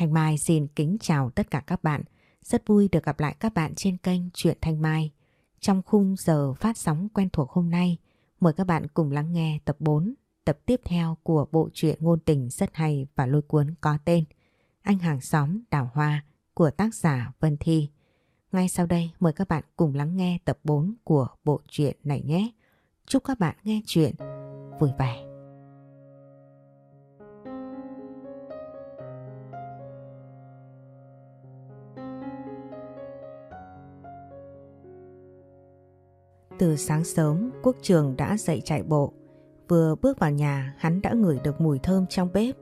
Thanh Mai xin kính chào tất cả các bạn. Rất vui được gặp lại các bạn trên kênh Truyện Thanh Mai. Trong khung giờ phát sóng quen thuộc hôm nay, mời các bạn cùng lắng nghe tập 4, tập tiếp theo của bộ truyện ngôn tình rất hay và lôi cuốn có tên Anh hàng xóm đào hoa của tác giả Vân Thi. Ngay sau đây mời các bạn cùng lắng nghe tập 4 của bộ truyện này nhé. Chúc các bạn nghe chuyện vui vẻ. Từ sáng sớm, Quốc Trường đã dậy chạy bộ. Vừa bước vào nhà, hắn đã ngửi được mùi thơm trong bếp.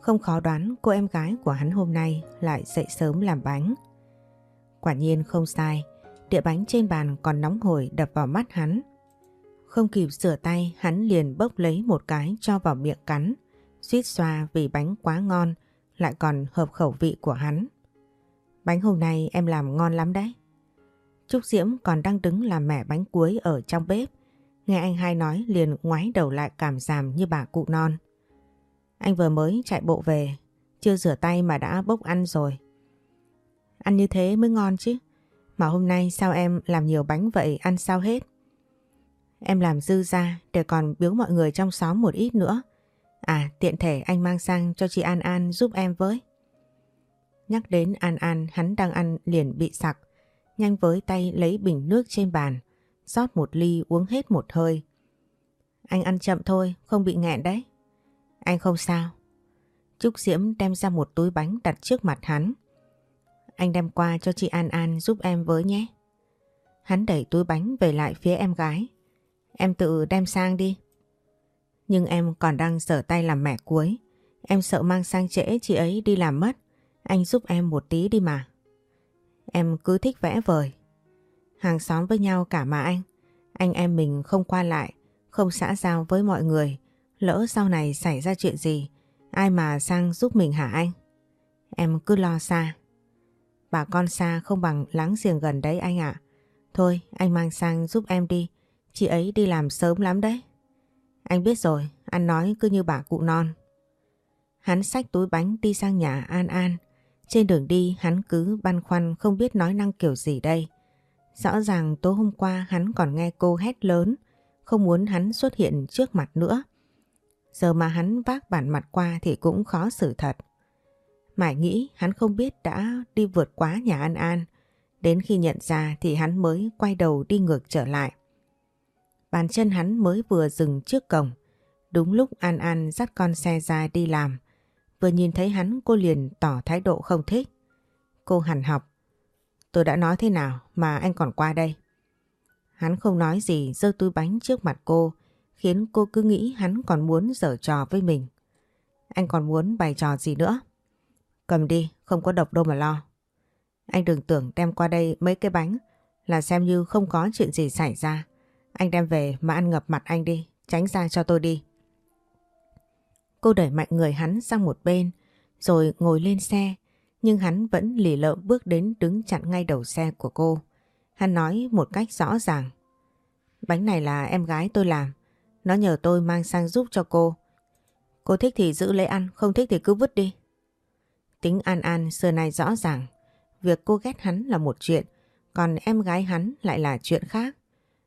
Không khó đoán cô em gái của hắn hôm nay lại dậy sớm làm bánh. Quả nhiên không sai, địa bánh trên bàn còn nóng hổi đập vào mắt hắn. Không kịp rửa tay, hắn liền bốc lấy một cái cho vào miệng cắn, suýt xoa vì bánh quá ngon, lại còn hợp khẩu vị của hắn. Bánh hôm nay em làm ngon lắm đấy. Trúc Diễm còn đang đứng làm mẹ bánh cuối ở trong bếp. Nghe anh hai nói liền ngoái đầu lại cảm giảm như bà cụ non. Anh vừa mới chạy bộ về, chưa rửa tay mà đã bốc ăn rồi. Ăn như thế mới ngon chứ. Mà hôm nay sao em làm nhiều bánh vậy ăn sao hết? Em làm dư ra để còn biếu mọi người trong xóm một ít nữa. À tiện thể anh mang sang cho chị An An giúp em với. Nhắc đến An An hắn đang ăn liền bị sặc nhanh với tay lấy bình nước trên bàn, rót một ly uống hết một hơi. Anh ăn chậm thôi, không bị nghẹn đấy. Anh không sao. Trúc Diễm đem ra một túi bánh đặt trước mặt hắn. Anh đem qua cho chị An An giúp em với nhé. Hắn đẩy túi bánh về lại phía em gái. Em tự đem sang đi. Nhưng em còn đang sở tay làm mẹ cuối. Em sợ mang sang trễ chị ấy đi làm mất. Anh giúp em một tí đi mà. Em cứ thích vẽ vời. Hàng xóm với nhau cả mà anh. Anh em mình không qua lại, không xã giao với mọi người. Lỡ sau này xảy ra chuyện gì, ai mà sang giúp mình hả anh? Em cứ lo xa. Bà con xa không bằng láng giềng gần đấy anh ạ. Thôi anh mang sang giúp em đi, chị ấy đi làm sớm lắm đấy. Anh biết rồi, anh nói cứ như bà cụ non. Hắn xách túi bánh đi sang nhà An An. Trên đường đi hắn cứ băn khoăn không biết nói năng kiểu gì đây. Rõ ràng tối hôm qua hắn còn nghe cô hét lớn, không muốn hắn xuất hiện trước mặt nữa. Giờ mà hắn vác bản mặt qua thì cũng khó xử thật. Mãi nghĩ hắn không biết đã đi vượt quá nhà An An. Đến khi nhận ra thì hắn mới quay đầu đi ngược trở lại. Bàn chân hắn mới vừa dừng trước cổng. Đúng lúc An An dắt con xe ra đi làm. Vừa nhìn thấy hắn cô liền tỏ thái độ không thích. Cô hẳn học. Tôi đã nói thế nào mà anh còn qua đây? Hắn không nói gì giơ túi bánh trước mặt cô khiến cô cứ nghĩ hắn còn muốn giở trò với mình. Anh còn muốn bày trò gì nữa? Cầm đi, không có độc đâu mà lo. Anh đừng tưởng đem qua đây mấy cái bánh là xem như không có chuyện gì xảy ra. Anh đem về mà ăn ngập mặt anh đi, tránh ra cho tôi đi. Cô đẩy mạnh người hắn sang một bên rồi ngồi lên xe nhưng hắn vẫn lì lợm bước đến đứng chặn ngay đầu xe của cô. Hắn nói một cách rõ ràng. Bánh này là em gái tôi làm. Nó nhờ tôi mang sang giúp cho cô. Cô thích thì giữ lấy ăn, không thích thì cứ vứt đi. Tính An An xưa nay rõ ràng. Việc cô ghét hắn là một chuyện, còn em gái hắn lại là chuyện khác.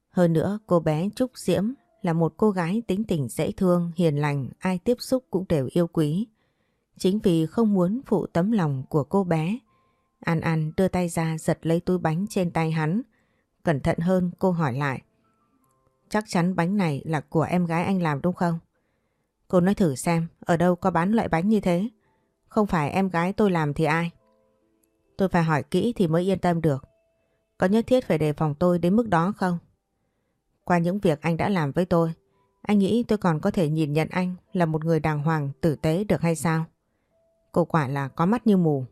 Hơn nữa cô bé Trúc Diễm là một cô gái tính tình dễ thương, hiền lành, ai tiếp xúc cũng đều yêu quý. Chính vì không muốn phụ tấm lòng của cô bé, An An đưa tay ra giật lấy túi bánh trên tay hắn. Cẩn thận hơn cô hỏi lại. Chắc chắn bánh này là của em gái anh làm đúng không? Cô nói thử xem, ở đâu có bán loại bánh như thế? Không phải em gái tôi làm thì ai? Tôi phải hỏi kỹ thì mới yên tâm được. Có nhất thiết phải đề phòng tôi đến mức đó không? Qua những việc anh đã làm với tôi, anh nghĩ tôi còn có thể nhìn nhận anh là một người đàng hoàng, tử tế được hay sao? Cô quả là có mắt như mù.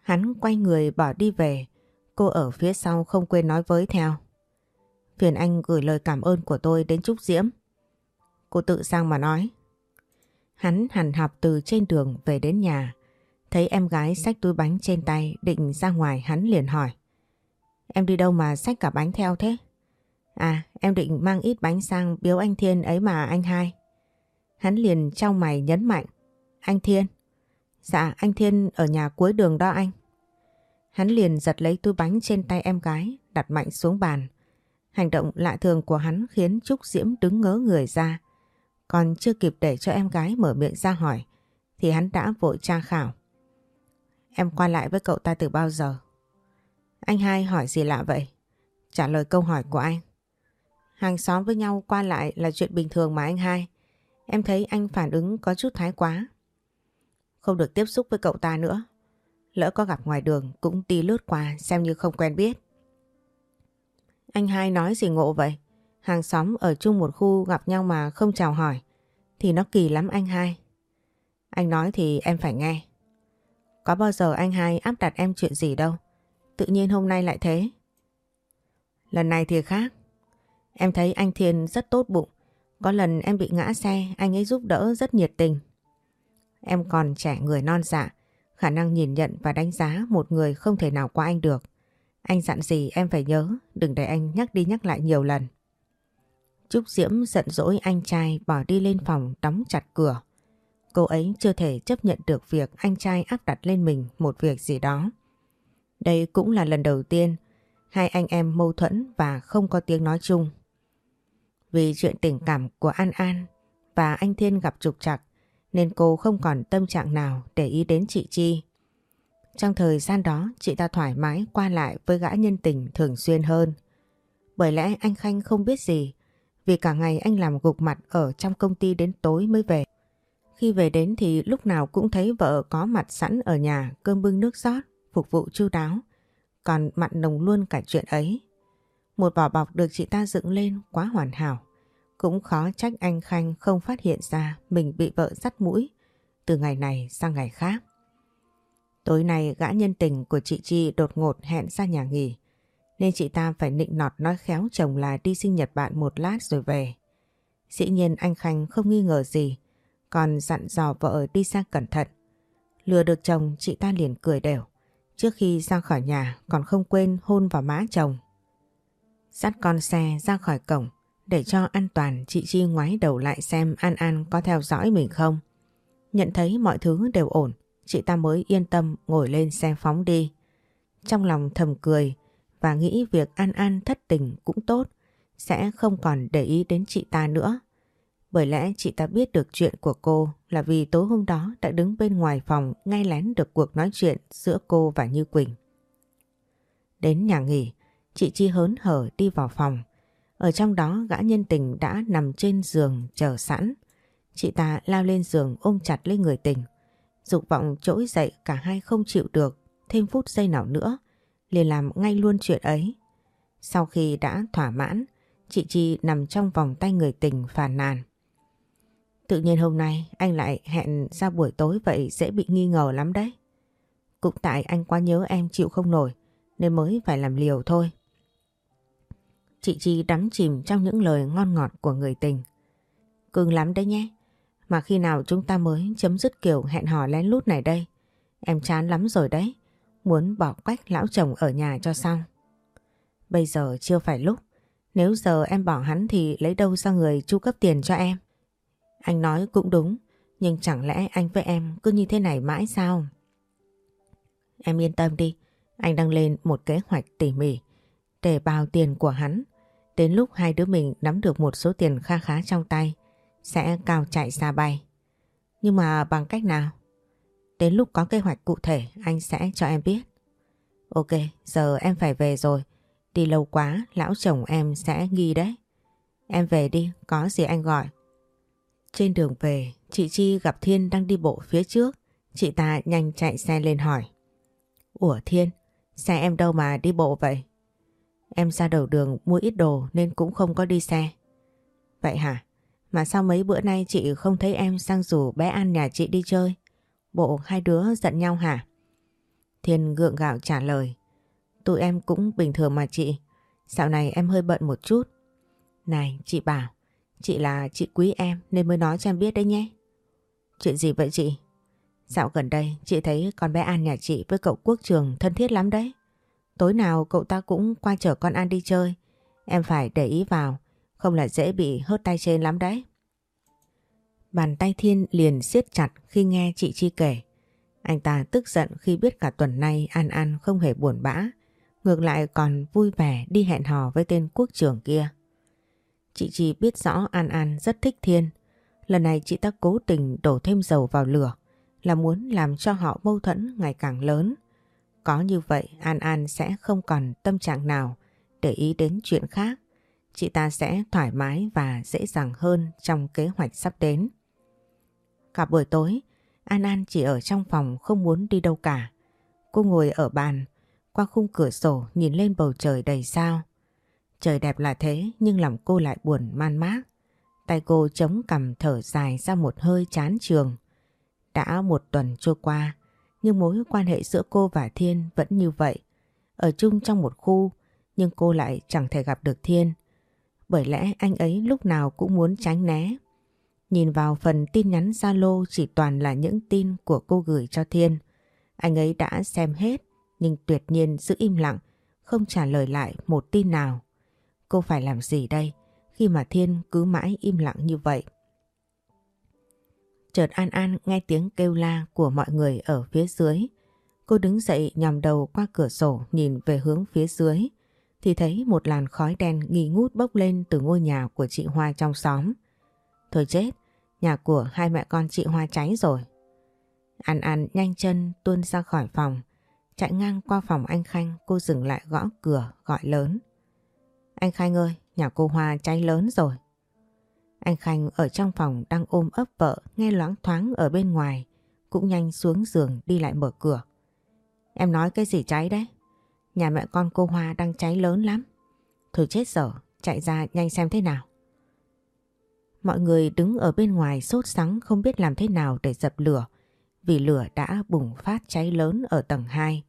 Hắn quay người bỏ đi về, cô ở phía sau không quên nói với theo. Phiền anh gửi lời cảm ơn của tôi đến Trúc Diễm. Cô tự sang mà nói. Hắn hằn học từ trên đường về đến nhà, thấy em gái xách túi bánh trên tay định ra ngoài hắn liền hỏi. Em đi đâu mà xách cả bánh theo thế? À em định mang ít bánh sang biếu anh Thiên ấy mà, anh hai. Hắn liền trong mày nhấn mạnh. Anh Thiên. Dạ anh Thiên ở nhà cuối đường đó anh. Hắn liền giật lấy túi bánh trên tay em gái, đặt mạnh xuống bàn. Hành động lạ thường của hắn khiến Trúc Diễm đứng ngớ người ra. Còn chưa kịp để cho em gái mở miệng ra hỏi, thì hắn đã vội tra khảo. Em qua lại với cậu ta từ bao giờ? Anh hai hỏi gì lạ vậy? Trả lời câu hỏi của anh. Hàng xóm với nhau qua lại là chuyện bình thường mà anh hai. Em thấy anh phản ứng có chút thái quá. Không được tiếp xúc với cậu ta nữa. Lỡ có gặp ngoài đường cũng ti lướt qua xem như không quen biết. Anh hai nói gì ngộ vậy? Hàng xóm ở chung một khu gặp nhau mà không chào hỏi. Thì nó kỳ lắm anh hai. Anh nói thì em phải nghe. Có bao giờ anh hai áp đặt em chuyện gì đâu. Tự nhiên hôm nay lại thế. Lần này thì khác. Em thấy anh Thiên rất tốt bụng. Có lần em bị ngã xe, anh ấy giúp đỡ rất nhiệt tình. Em còn trẻ người non dạ, khả năng nhìn nhận và đánh giá một người không thể nào qua anh được. Anh dặn gì em phải nhớ, đừng để anh nhắc đi nhắc lại nhiều lần. Trúc Diễm giận dỗi anh trai bỏ đi lên phòng đóng chặt cửa. Cô ấy chưa thể chấp nhận được việc anh trai áp đặt lên mình một việc gì đó. Đây cũng là lần đầu tiên hai anh em mâu thuẫn và không có tiếng nói chung. Vì chuyện tình cảm của An An và anh Thiên gặp trục trặc nên cô không còn tâm trạng nào để ý đến chị Chi. Trong thời gian đó chị ta thoải mái qua lại với gã nhân tình thường xuyên hơn. Bởi lẽ anh Khanh không biết gì vì cả ngày anh làm gục mặt ở trong công ty đến tối mới về. Khi về đến thì lúc nào cũng thấy vợ có mặt sẵn ở nhà cơm bưng nước rót, phục vụ chu đáo. Còn mặn nồng luôn cả chuyện ấy. Một vỏ bọc được chị ta dựng lên quá hoàn hảo. Cũng khó trách anh Khanh không phát hiện ra mình bị vợ dắt mũi từ ngày này sang ngày khác. Tối nay gã nhân tình của chị Chi đột ngột hẹn ra nhà nghỉ nên chị ta phải nịnh nọt nói khéo chồng là đi sinh nhật bạn một lát rồi về. Dĩ nhiên anh Khanh không nghi ngờ gì, còn dặn dò vợ đi xa cẩn thận. Lừa được chồng, chị ta liền cười đều. Trước khi ra khỏi nhà còn không quên hôn vào má chồng. Dắt con xe ra khỏi cổng để cho an toàn chị Chi ngoái đầu lại xem An An có theo dõi mình không. Nhận thấy mọi thứ đều ổn, chị ta mới yên tâm ngồi lên xe phóng đi. Trong lòng thầm cười và nghĩ việc An An thất tình cũng tốt, sẽ không còn để ý đến chị ta nữa. Bởi lẽ chị ta biết được chuyện của cô là vì tối hôm đó đã đứng bên ngoài phòng ngay lén được cuộc nói chuyện giữa cô và Như Quỳnh. Đến nhà nghỉ, chị Chi hớn hở đi vào phòng. Ở trong đó gã nhân tình đã nằm trên giường chờ sẵn. Chị ta lao lên giường ôm chặt lấy người tình. Dục vọng trỗi dậy cả hai không chịu được thêm phút giây nào nữa liền làm ngay luôn chuyện ấy. Sau khi đã thỏa mãn, chị Chi nằm trong vòng tay người tình phàn nàn. Tự nhiên hôm nay anh lại hẹn ra buổi tối vậy dễ bị nghi ngờ lắm đấy. Cũng tại anh quá nhớ em chịu không nổi nên mới phải làm liều thôi. Chị Chi đắm chìm trong những lời ngon ngọt của người tình. Cưng lắm đấy nhé. Mà khi nào chúng ta mới chấm dứt kiểu hẹn hò lén lút này đây? Em chán lắm rồi đấy. Muốn bỏ quách lão chồng ở nhà cho xong. Bây giờ chưa phải lúc. Nếu giờ em bỏ hắn thì lấy đâu ra người chu cấp tiền cho em? Anh nói cũng đúng, nhưng chẳng lẽ anh với em cứ như thế này mãi sao? Em yên tâm đi, anh đang lên một kế hoạch tỉ mỉ để bào tiền của hắn. Đến lúc hai đứa mình nắm được một số tiền kha khá trong tay, sẽ cao chạy xa bay. Nhưng mà bằng cách nào? Đến lúc có kế hoạch cụ thể anh sẽ cho em biết. Ok, giờ em phải về rồi. Đi lâu quá, lão chồng em sẽ nghi đấy. Em về đi, có gì anh gọi. Trên đường về, chị Chi gặp Thiên đang đi bộ phía trước. Chị ta nhanh chạy xe lên hỏi. Ủa Thiên, xe em đâu mà đi bộ vậy? Em ra đầu đường mua ít đồ nên cũng không có đi xe. Vậy hả? Mà sao mấy bữa nay chị không thấy em sang rủ bé An nhà chị đi chơi? Bộ hai đứa giận nhau hả? Thiên gượng gạo trả lời. Tụi em cũng bình thường mà chị. Dạo này em hơi bận một chút. Này chị bảo, Chị là chị quý em nên mới nói cho em biết đấy nhé. Chuyện gì vậy chị? Dạo gần đây chị thấy con bé An nhà chị với cậu Quốc Trường thân thiết lắm đấy. Tối nào cậu ta cũng qua chở con An đi chơi. Em phải để ý vào, không là dễ bị hớt tay trên lắm đấy. Bàn tay Thiên liền siết chặt khi nghe chị Chi kể. Anh ta tức giận khi biết cả tuần nay An An không hề buồn bã, ngược lại còn vui vẻ đi hẹn hò với tên quốc trưởng kia. Chị Chi biết rõ An An rất thích Thiên, lần này chị ta cố tình đổ thêm dầu vào lửa là muốn làm cho họ mâu thuẫn ngày càng lớn. Có như vậy An An sẽ không còn tâm trạng nào để ý đến chuyện khác. Chị ta sẽ thoải mái và dễ dàng hơn trong kế hoạch sắp đến. Cả buổi tối, An An chỉ ở trong phòng không muốn đi đâu cả. Cô ngồi ở bàn, qua khung cửa sổ nhìn lên bầu trời đầy sao. Trời đẹp là thế nhưng lòng cô lại buồn man mác. Tay cô chống cằm thở dài ra một hơi chán trường. Đã một tuần trôi qua, nhưng mối quan hệ giữa cô và Thiên vẫn như vậy. Ở chung trong một khu, nhưng cô lại chẳng thể gặp được Thiên. Bởi lẽ anh ấy lúc nào cũng muốn tránh né. Nhìn vào phần tin nhắn Zalo chỉ toàn là những tin của cô gửi cho Thiên. Anh ấy đã xem hết nhưng tuyệt nhiên giữ im lặng, không trả lời lại một tin nào. Cô phải làm gì đây khi mà Thiên cứ mãi im lặng như vậy? Chợt An An nghe tiếng kêu la của mọi người ở phía dưới. Cô đứng dậy nhòm đầu qua cửa sổ nhìn về hướng phía dưới thì thấy một làn khói đen nghi ngút bốc lên từ ngôi nhà của chị Hoa trong xóm. Thôi chết, nhà của hai mẹ con chị Hoa cháy rồi. An An nhanh chân tuôn ra khỏi phòng, chạy ngang qua phòng anh Khanh cô dừng lại gõ cửa gọi lớn. Anh Khanh ơi, nhà cô Hoa cháy lớn rồi. Anh Khanh ở trong phòng đang ôm ấp vợ nghe loáng thoáng ở bên ngoài cũng nhanh xuống giường đi lại mở cửa. Em nói cái gì cháy đấy? Nhà mẹ con cô Hoa đang cháy lớn lắm. Thôi chết dở, chạy ra nhanh xem thế nào. Mọi người đứng ở bên ngoài sốt sắng không biết làm thế nào để dập lửa vì lửa đã bùng phát cháy lớn ở tầng 2.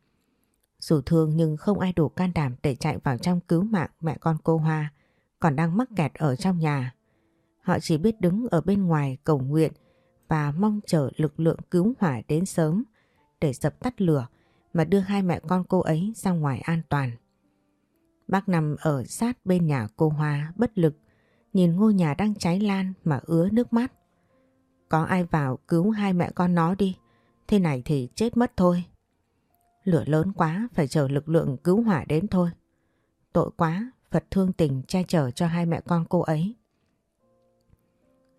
Dù thương nhưng không ai đủ can đảm để chạy vào trong cứu mạng mẹ con cô Hoa còn đang mắc kẹt ở trong nhà. Họ chỉ biết đứng ở bên ngoài cầu nguyện và mong chờ lực lượng cứu hỏa đến sớm để dập tắt lửa mà đưa hai mẹ con cô ấy ra ngoài an toàn. Bác nằm ở sát bên nhà cô Hoa bất lực nhìn ngôi nhà đang cháy lan mà ứa nước mắt. Có ai vào cứu hai mẹ con nó đi, thế này thì chết mất thôi. Lửa lớn quá phải chờ lực lượng cứu hỏa đến thôi. Tội quá, Phật thương tình che chở cho hai mẹ con cô ấy.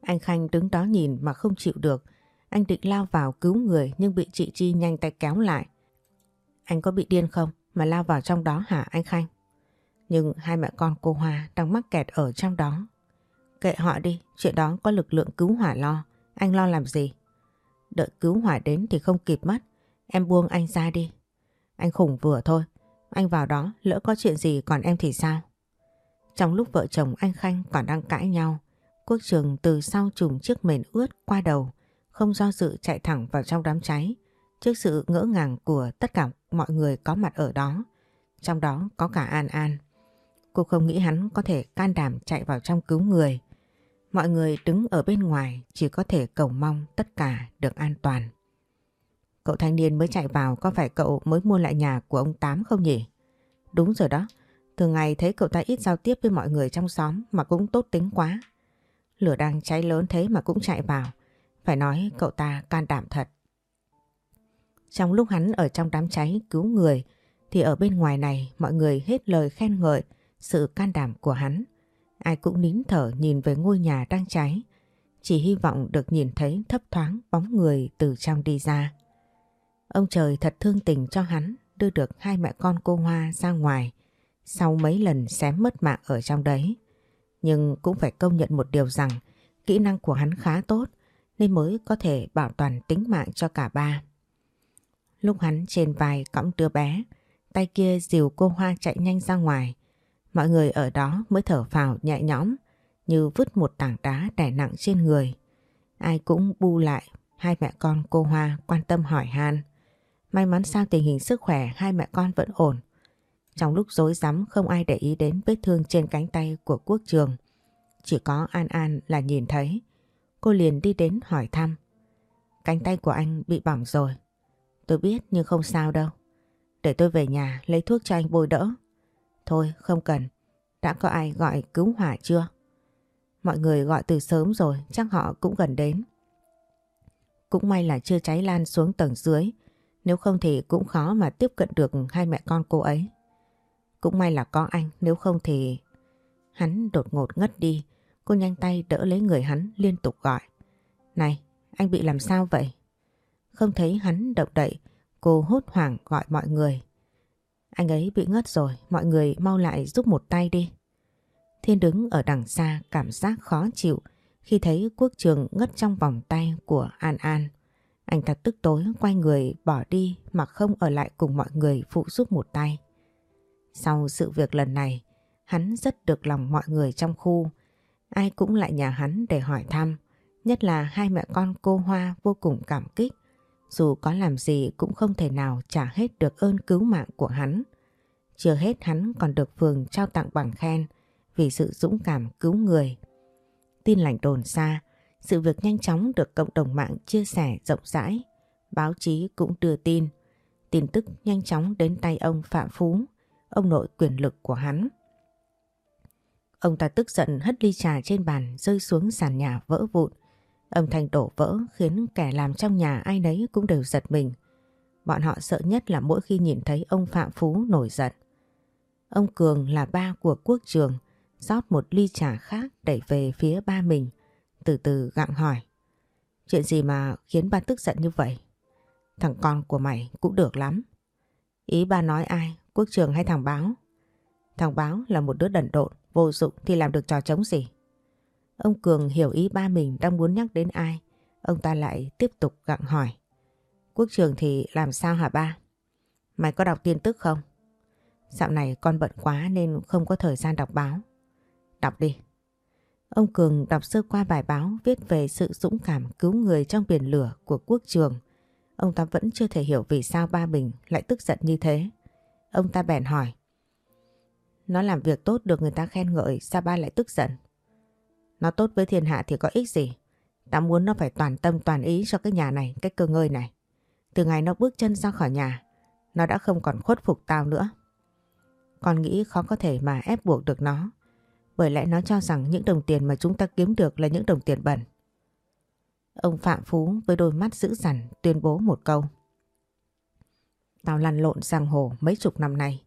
Anh Khanh đứng đó nhìn mà không chịu được. Anh định lao vào cứu người nhưng bị chị Chi nhanh tay kéo lại. Anh có bị điên không mà lao vào trong đó hả anh Khanh? Nhưng hai mẹ con cô Hoa đang mắc kẹt ở trong đó. Kệ họ đi, chuyện đó có lực lượng cứu hỏa lo. Anh lo làm gì? Đợi cứu hỏa đến thì không kịp mất. Em buông anh ra đi. Anh khủng vừa thôi. Anh vào đó lỡ có chuyện gì còn em thì sao? Trong lúc vợ chồng anh Khanh còn đang cãi nhau, Quốc Trường từ sau trùng chiếc mền ướt qua đầu, không do dự chạy thẳng vào trong đám cháy, trước sự ngỡ ngàng của tất cả mọi người có mặt ở đó, trong đó có cả An An. Cô không nghĩ hắn có thể can đảm chạy vào trong cứu người. Mọi người đứng ở bên ngoài chỉ có thể cầu mong tất cả được an toàn. Cậu thanh niên mới chạy vào có phải cậu mới mua lại nhà của ông Tám không nhỉ? Đúng rồi đó, thường ngày thấy cậu ta ít giao tiếp với mọi người trong xóm mà cũng tốt tính quá. Lửa đang cháy lớn thế mà cũng chạy vào. Phải nói cậu ta can đảm thật. Trong lúc hắn ở trong đám cháy cứu người, thì ở bên ngoài này mọi người hết lời khen ngợi sự can đảm của hắn. Ai cũng nín thở nhìn về ngôi nhà đang cháy. Chỉ hy vọng được nhìn thấy thấp thoáng bóng người từ trong đi ra. Ông trời thật thương tình cho hắn, đưa được hai mẹ con cô Hoa ra ngoài, sau mấy lần xém mất mạng ở trong đấy. Nhưng cũng phải công nhận một điều rằng kỹ năng của hắn khá tốt nên mới có thể bảo toàn tính mạng cho cả ba. Lúc hắn trên vai cõng đứa bé, tay kia dìu cô Hoa chạy nhanh ra ngoài. Mọi người ở đó mới thở phào nhẹ nhõm như vứt một tảng đá đè nặng trên người. Ai cũng bu lại hai mẹ con cô Hoa quan tâm hỏi han. May mắn sao tình hình sức khỏe hai mẹ con vẫn ổn. Trong lúc rối rắm, không ai để ý đến vết thương trên cánh tay của quốc trường. Chỉ có An An là nhìn thấy. Cô liền đi đến hỏi thăm. Cánh tay của anh bị bỏng rồi. Tôi biết nhưng không sao đâu. Để tôi về nhà lấy thuốc cho anh bôi đỡ. Thôi, không cần. Đã có ai gọi cứu hỏa chưa? Mọi người gọi từ sớm rồi, chắc họ cũng gần đến. Cũng may là chưa cháy lan xuống tầng dưới Nếu không thì cũng khó mà tiếp cận được hai mẹ con cô ấy. Cũng may là có anh, nếu không thì... Hắn đột ngột ngất đi, cô nhanh tay đỡ lấy người hắn liên tục gọi. Này, anh bị làm sao vậy? Không thấy hắn động đậy, cô hốt hoảng gọi mọi người. Anh ấy bị ngất rồi, mọi người mau lại giúp một tay đi. Thiên đứng ở đằng xa cảm giác khó chịu khi thấy quốc trường ngất trong vòng tay của An An. Anh ta tức tối quay người bỏ đi mà không ở lại cùng mọi người phụ giúp một tay. Sau sự việc lần này, hắn rất được lòng mọi người trong khu. Ai cũng lại nhà hắn để hỏi thăm, nhất là hai mẹ con cô Hoa vô cùng cảm kích. Dù có làm gì cũng không thể nào trả hết được ơn cứu mạng của hắn. Chưa hết hắn còn được phường trao tặng bằng khen vì sự dũng cảm cứu người. Tin lành đồn xa, sự việc nhanh chóng được cộng đồng mạng chia sẻ rộng rãi. Báo chí cũng đưa tin. Tin tức nhanh chóng đến tay ông Phạm Phú, ông nội quyền lực của hắn. Ông ta tức giận hất ly trà trên bàn rơi xuống sàn nhà vỡ vụn. Âm thanh đổ vỡ khiến kẻ làm trong nhà ai nấy cũng đều giật mình. Bọn họ sợ nhất là mỗi khi nhìn thấy ông Phạm Phú nổi giận. Ông Cường là ba của quốc trường, rót một ly trà khác đẩy về phía ba mình, từ từ gặng hỏi. Chuyện gì mà khiến ba tức giận như vậy? Thằng con của mày cũng được lắm. Ý ba nói ai, quốc trường hay thằng báo? Thằng báo là một đứa đần độn, vô dụng thì làm được trò chống gì? Ông Cường hiểu ý ba mình đang muốn nhắc đến ai. Ông ta lại tiếp tục gặng hỏi. Quốc trường thì làm sao hả ba? Mày có đọc tin tức không? Dạo này con bận quá nên không có thời gian đọc báo. Đọc đi. Ông Cường đọc sơ qua bài báo viết về sự dũng cảm cứu người trong biển lửa của quốc trường. Ông ta vẫn chưa thể hiểu vì sao ba mình lại tức giận như thế. Ông ta bèn hỏi. Nó làm việc tốt được người ta khen ngợi sao ba lại tức giận? Nó tốt với thiên hạ thì có ích gì? ta muốn nó phải toàn tâm toàn ý cho cái nhà này, cái cơ ngơi này. Từ ngày nó bước chân ra khỏi nhà, nó đã không còn khuất phục tao nữa. Con nghĩ khó có thể mà ép buộc được nó. Bởi lẽ nó cho rằng những đồng tiền mà chúng ta kiếm được là những đồng tiền bẩn. Ông Phạm Phú với đôi mắt dữ dằn tuyên bố một câu. Tao lăn lộn giang hồ mấy chục năm nay.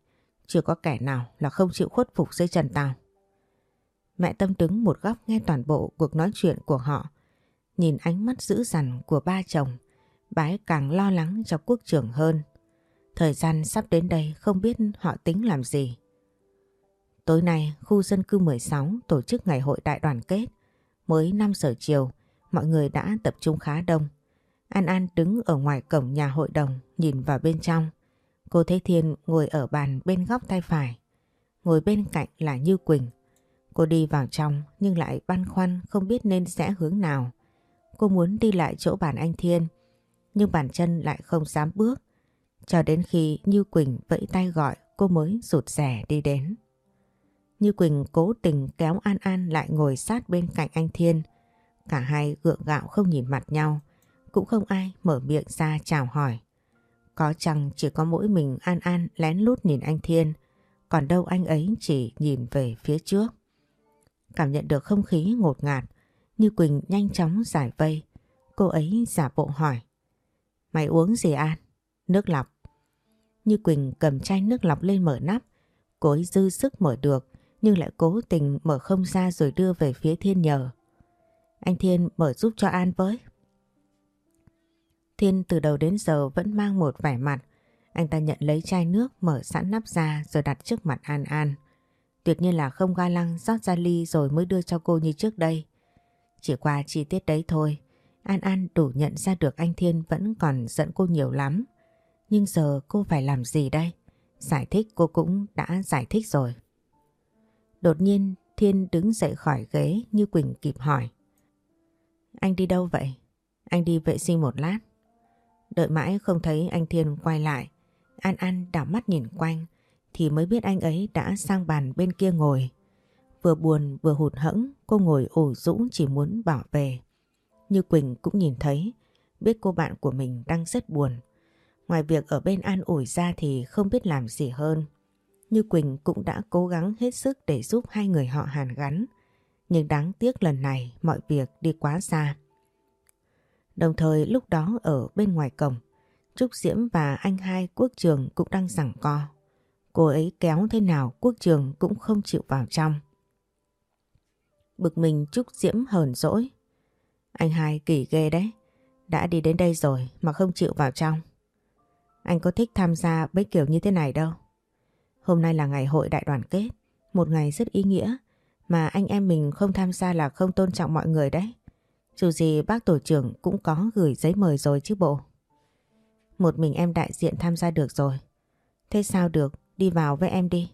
Chưa có kẻ nào là không chịu khuất phục dưới chân tao. Mẹ Tâm đứng một góc nghe toàn bộ cuộc nói chuyện của họ. Nhìn ánh mắt dữ dằn của ba chồng, bái càng lo lắng cho quốc trưởng hơn. Thời gian sắp đến đây không biết họ tính làm gì. Tối nay, khu dân cư 16 tổ chức ngày hội đại đoàn kết. Mới 5 giờ chiều, mọi người đã tập trung khá đông. An An đứng ở ngoài cổng nhà hội đồng, nhìn vào bên trong. Cô thấy Thiên ngồi ở bàn bên góc tay phải. Ngồi bên cạnh là Như Quỳnh. Cô đi vào trong nhưng lại băn khoăn không biết nên sẽ hướng nào. Cô muốn đi lại chỗ bàn anh Thiên, nhưng bàn chân lại không dám bước. Cho đến khi Như Quỳnh vẫy tay gọi, cô mới rụt rẻ đi đến. Như Quỳnh cố tình kéo An An lại ngồi sát bên cạnh anh Thiên. Cả hai gượng gạo không nhìn mặt nhau. Cũng không ai mở miệng ra chào hỏi. Có chăng chỉ có mỗi mình An An lén lút nhìn anh Thiên. Còn đâu anh ấy chỉ nhìn về phía trước. Cảm nhận được không khí ngột ngạt. Như Quỳnh nhanh chóng giải vây. Cô ấy giả bộ hỏi. Mày uống gì An? Nước lọc. Như Quỳnh cầm chai nước lọc lên mở nắp. Cô ấy dư sức mở được, nhưng lại cố tình mở không ra rồi đưa về phía Thiên nhờ. Anh Thiên, mở giúp cho An với. Thiên từ đầu đến giờ vẫn mang một vẻ mặt. Anh ta nhận lấy chai nước mở sẵn nắp ra rồi đặt trước mặt An An. Tuyệt nhiên là không ga lăng rót ra ly rồi mới đưa cho cô như trước đây. Chỉ qua chi tiết đấy thôi, An An đủ nhận ra được anh Thiên vẫn còn giận cô nhiều lắm. Nhưng giờ cô phải làm gì đây? Giải thích cô cũng đã giải thích rồi. Đột nhiên Thiên đứng dậy khỏi ghế như Quỳnh kịp hỏi. Anh đi đâu vậy? Anh đi vệ sinh một lát. Đợi mãi không thấy anh Thiên quay lại. An An đảo mắt nhìn quanh, thì mới biết anh ấy đã sang bàn bên kia ngồi. Vừa buồn vừa hụt hẫng, cô ngồi ủ rũ chỉ muốn bỏ về. Như Quỳnh cũng nhìn thấy, biết cô bạn của mình đang rất buồn. Ngoài việc ở bên an ủi ra thì không biết làm gì hơn. Như Quỳnh cũng đã cố gắng hết sức để giúp hai người họ hàn gắn. Nhưng đáng tiếc lần này mọi việc đi quá xa. Đồng thời lúc đó ở bên ngoài cổng, Trúc Diễm và anh hai quốc trường cũng đang giằng co. Cô ấy kéo thế nào quốc trường cũng không chịu vào trong. Bực mình Trúc Diễm hờn dỗi. Anh hai kỳ ghê đấy. Đã đi đến đây rồi mà không chịu vào trong. Anh có thích tham gia mấy kiểu như thế này đâu. Hôm nay là ngày hội đại đoàn kết. Một ngày rất ý nghĩa. Mà anh em mình không tham gia là không tôn trọng mọi người đấy. Dù gì bác tổ trưởng cũng có gửi giấy mời rồi chứ bộ. Một mình em đại diện tham gia được rồi. Thế sao được, đi vào với em đi.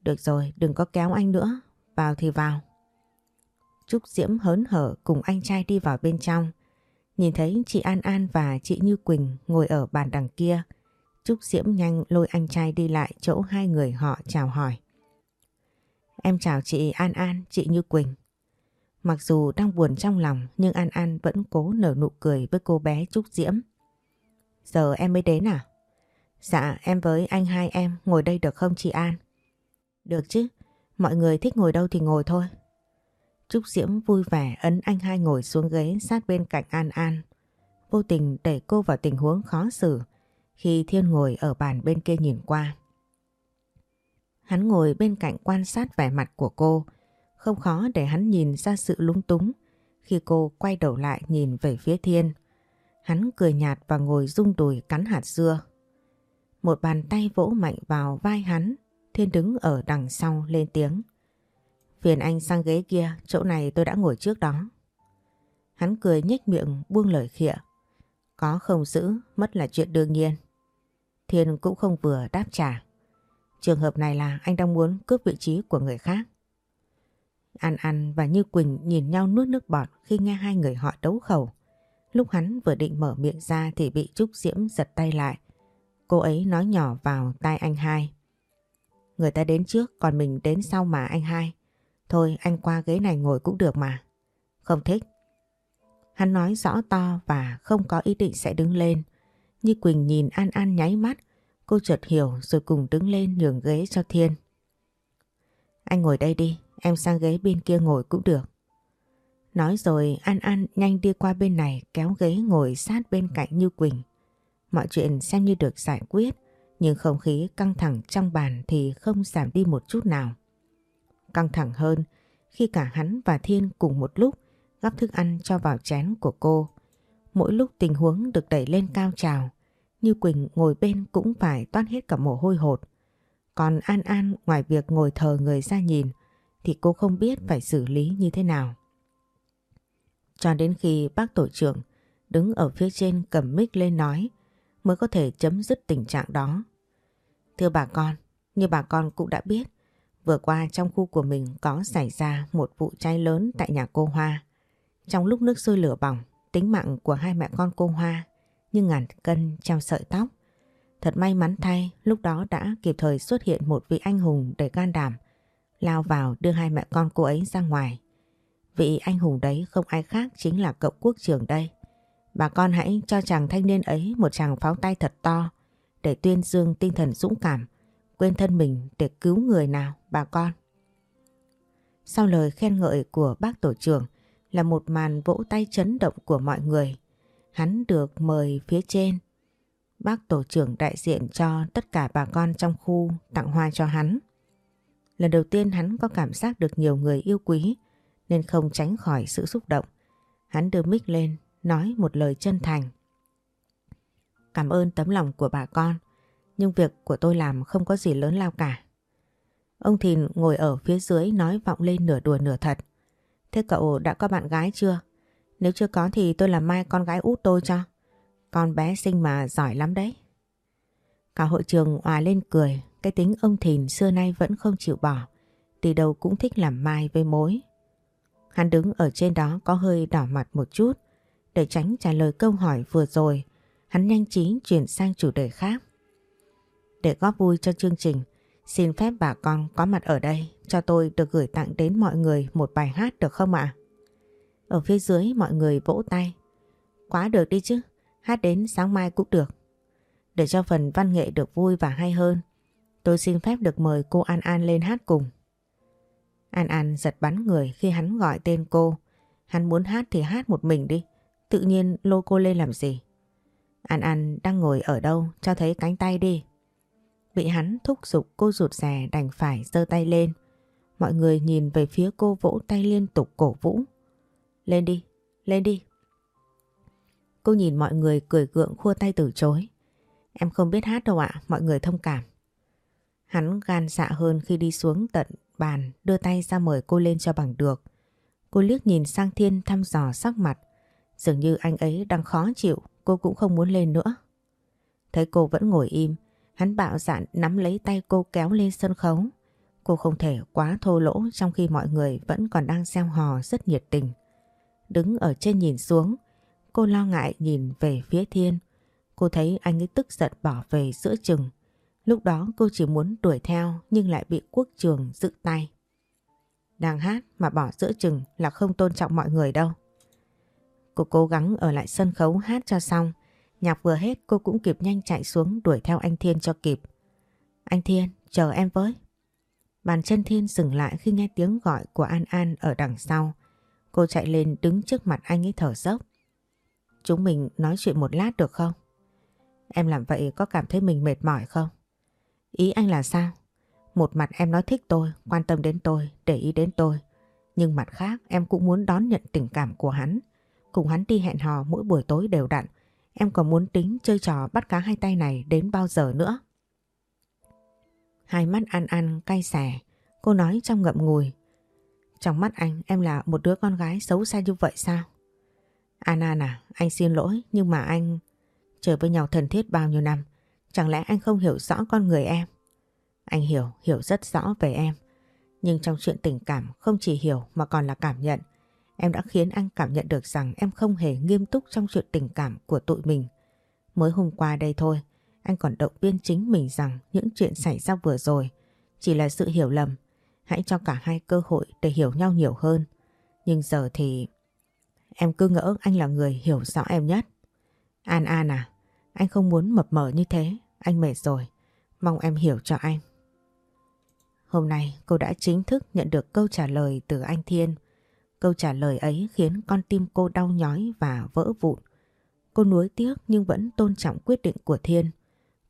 Được rồi, đừng có kéo anh nữa, vào thì vào. Trúc Diễm hớn hở cùng anh trai đi vào bên trong. Nhìn thấy chị An An và chị Như Quỳnh ngồi ở bàn đằng kia. Trúc Diễm nhanh lôi anh trai đi lại chỗ hai người họ chào hỏi. Em chào chị An An, chị Như Quỳnh. Mặc dù đang buồn trong lòng nhưng An An vẫn cố nở nụ cười với cô bé Trúc Diễm. Giờ em mới đến à? Dạ em với anh hai em ngồi đây được không chị An? Được chứ, mọi người thích ngồi đâu thì ngồi thôi. Trúc Diễm vui vẻ ấn anh hai ngồi xuống ghế sát bên cạnh An An. Vô tình đẩy cô vào tình huống khó xử khi Thiên ngồi ở bàn bên kia nhìn qua. Hắn ngồi bên cạnh quan sát vẻ mặt của cô, không khó để hắn nhìn ra sự lúng túng khi cô quay đầu lại nhìn về phía Thiên. Hắn cười nhạt và ngồi rung đùi cắn hạt dưa. Một bàn tay vỗ mạnh vào vai hắn, Thiên đứng ở đằng sau lên tiếng. Phiền anh sang ghế kia, chỗ này tôi đã ngồi trước đó. Hắn cười nhếch miệng buông lời khịa. Có không giữ, mất là chuyện đương nhiên. Thiên cũng không vừa đáp trả. Trường hợp này là anh đang muốn cướp vị trí của người khác. An An và Như Quỳnh nhìn nhau nuốt nước bọt khi nghe hai người họ đấu khẩu. Lúc hắn vừa định mở miệng ra thì bị Trúc Diễm giật tay lại. Cô ấy nói nhỏ vào tai anh hai. Người ta đến trước còn mình đến sau mà anh hai. Thôi anh qua ghế này ngồi cũng được mà. Không thích. Hắn nói rõ to và không có ý định sẽ đứng lên. Như Quỳnh nhìn An An nháy mắt. Cô chợt hiểu rồi cùng đứng lên nhường ghế cho Thiên. Anh ngồi đây đi, em sang ghế bên kia ngồi cũng được. Nói rồi An An nhanh đi qua bên này kéo ghế ngồi sát bên cạnh Như Quỳnh. Mọi chuyện xem như được giải quyết, nhưng không khí căng thẳng trong bàn thì không giảm đi một chút nào. Căng thẳng hơn khi cả hắn và Thiên cùng một lúc gắp thức ăn cho vào chén của cô. Mỗi lúc tình huống được đẩy lên cao trào, như Quỳnh ngồi bên cũng phải toát hết cả mồ hôi hột. Còn An An ngoài việc ngồi thờ người ra nhìn thì cô không biết phải xử lý như thế nào. Cho đến khi bác tổ trưởng đứng ở phía trên cầm mic lên nói mới có thể chấm dứt tình trạng đó. Thưa bà con, như bà con cũng đã biết, vừa qua trong khu của mình có xảy ra một vụ cháy lớn tại nhà cô Hoa. Trong lúc nước sôi lửa bỏng, tính mạng của hai mẹ con cô Hoa như ngàn cân treo sợi tóc. Thật may mắn thay, lúc đó đã kịp thời xuất hiện một vị anh hùng để can đảm, lao vào đưa hai mẹ con cô ấy ra ngoài. Vị anh hùng đấy không ai khác chính là cậu quốc trưởng đây. Bà con hãy cho chàng thanh niên ấy một chàng pháo tay thật to để tuyên dương tinh thần dũng cảm, quên thân mình để cứu người nào bà con. Sau lời khen ngợi của bác tổ trưởng là một màn vỗ tay chấn động của mọi người. Hắn được mời phía trên. Bác tổ trưởng đại diện cho tất cả bà con trong khu tặng hoa cho hắn. Lần đầu tiên hắn có cảm giác được nhiều người yêu quý nên không tránh khỏi sự xúc động. Hắn đưa mic lên, nói một lời chân thành. Cảm ơn tấm lòng của bà con, nhưng việc của tôi làm không có gì lớn lao cả. Ông Thìn ngồi ở phía dưới nói vọng lên nửa đùa nửa thật. Thế cậu đã có bạn gái chưa? Nếu chưa có thì tôi làm mai con gái út tôi cho. Con bé xinh mà giỏi lắm đấy. Cả hội trường hòa lên cười, cái tính ông Thìn xưa nay vẫn không chịu bỏ. Từ đầu cũng thích làm mai với mối. Hắn đứng ở trên đó có hơi đỏ mặt một chút. Để tránh trả lời câu hỏi vừa rồi, hắn nhanh trí chuyển sang chủ đề khác. Để góp vui cho chương trình, xin phép bà con có mặt ở đây cho tôi được gửi tặng đến mọi người một bài hát được không ạ? Ở phía dưới mọi người vỗ tay. Quá được đi chứ, hát đến sáng mai cũng được. Để cho phần văn nghệ được vui và hay hơn, tôi xin phép được mời cô An An lên hát cùng. An An giật bắn người khi hắn gọi tên cô. Hắn muốn hát thì hát một mình đi. Tự nhiên lôi cô lên làm gì? An An đang ngồi ở đâu cho thấy cánh tay đi. Bị hắn thúc giục cô rụt rè đành phải giơ tay lên. Mọi người nhìn về phía cô vỗ tay liên tục cổ vũ. Lên đi, lên đi. Cô nhìn mọi người cười gượng khua tay từ chối. Em không biết hát đâu ạ, mọi người thông cảm. Hắn gan dạ hơn khi đi xuống tận bàn đưa tay ra mời cô lên cho bằng được. Cô liếc nhìn sang Thiên thăm dò sắc mặt. Dường như anh ấy đang khó chịu, cô cũng không muốn lên nữa. Thấy cô vẫn ngồi im, hắn bạo dạn nắm lấy tay cô kéo lên sân khấu. Cô không thể quá thô lỗ trong khi mọi người vẫn còn đang gieo hò rất nhiệt tình. Đứng ở trên nhìn xuống, cô lo ngại nhìn về phía Thiên. Cô thấy anh ấy tức giận bỏ về giữa chừng. Lúc đó cô chỉ muốn đuổi theo nhưng lại bị quốc trường giữ tay. Đang hát mà bỏ giữa chừng là không tôn trọng mọi người đâu. Cô cố gắng ở lại sân khấu hát cho xong. Nhạc vừa hết cô cũng kịp nhanh chạy xuống đuổi theo anh Thiên cho kịp. Anh Thiên, chờ em với. Bàn chân Thiên dừng lại khi nghe tiếng gọi của An An ở đằng sau. Cô chạy lên đứng trước mặt anh ấy thở dốc. Chúng mình nói chuyện một lát được không? Em làm vậy có cảm thấy mình mệt mỏi không? Ý anh là sao? Một mặt em nói thích tôi, quan tâm đến tôi, để ý đến tôi. Nhưng mặt khác em cũng muốn đón nhận tình cảm của hắn. Cùng hắn đi hẹn hò mỗi buổi tối đều đặn. Em còn muốn tính chơi trò bắt cá hai tay này đến bao giờ nữa. Hai mắt ăn ăn cay xẻ. Cô nói trong ngậm ngùi. Trong mắt anh em là một đứa con gái xấu xa như vậy sao? Anna à, anh xin lỗi nhưng mà anh... Chơi với nhau thân thiết bao nhiêu năm Chẳng lẽ anh không hiểu rõ con người em? Anh hiểu, hiểu rất rõ về em. Nhưng trong chuyện tình cảm không chỉ hiểu mà còn là cảm nhận. Em đã khiến anh cảm nhận được rằng em không hề nghiêm túc trong chuyện tình cảm của tụi mình. Mới hôm qua đây thôi, anh còn động viên chính mình rằng những chuyện xảy ra vừa rồi chỉ là sự hiểu lầm. Hãy cho cả hai cơ hội để hiểu nhau nhiều hơn. Nhưng giờ thì... Em cứ ngỡ anh là người hiểu rõ em nhất. An An à, anh không muốn mập mờ như thế. Anh mệt rồi, mong em hiểu cho anh. Hôm nay cô đã chính thức nhận được câu trả lời từ anh Thiên. Câu trả lời ấy khiến con tim cô đau nhói và vỡ vụn. Cô nuối tiếc nhưng vẫn tôn trọng quyết định của Thiên.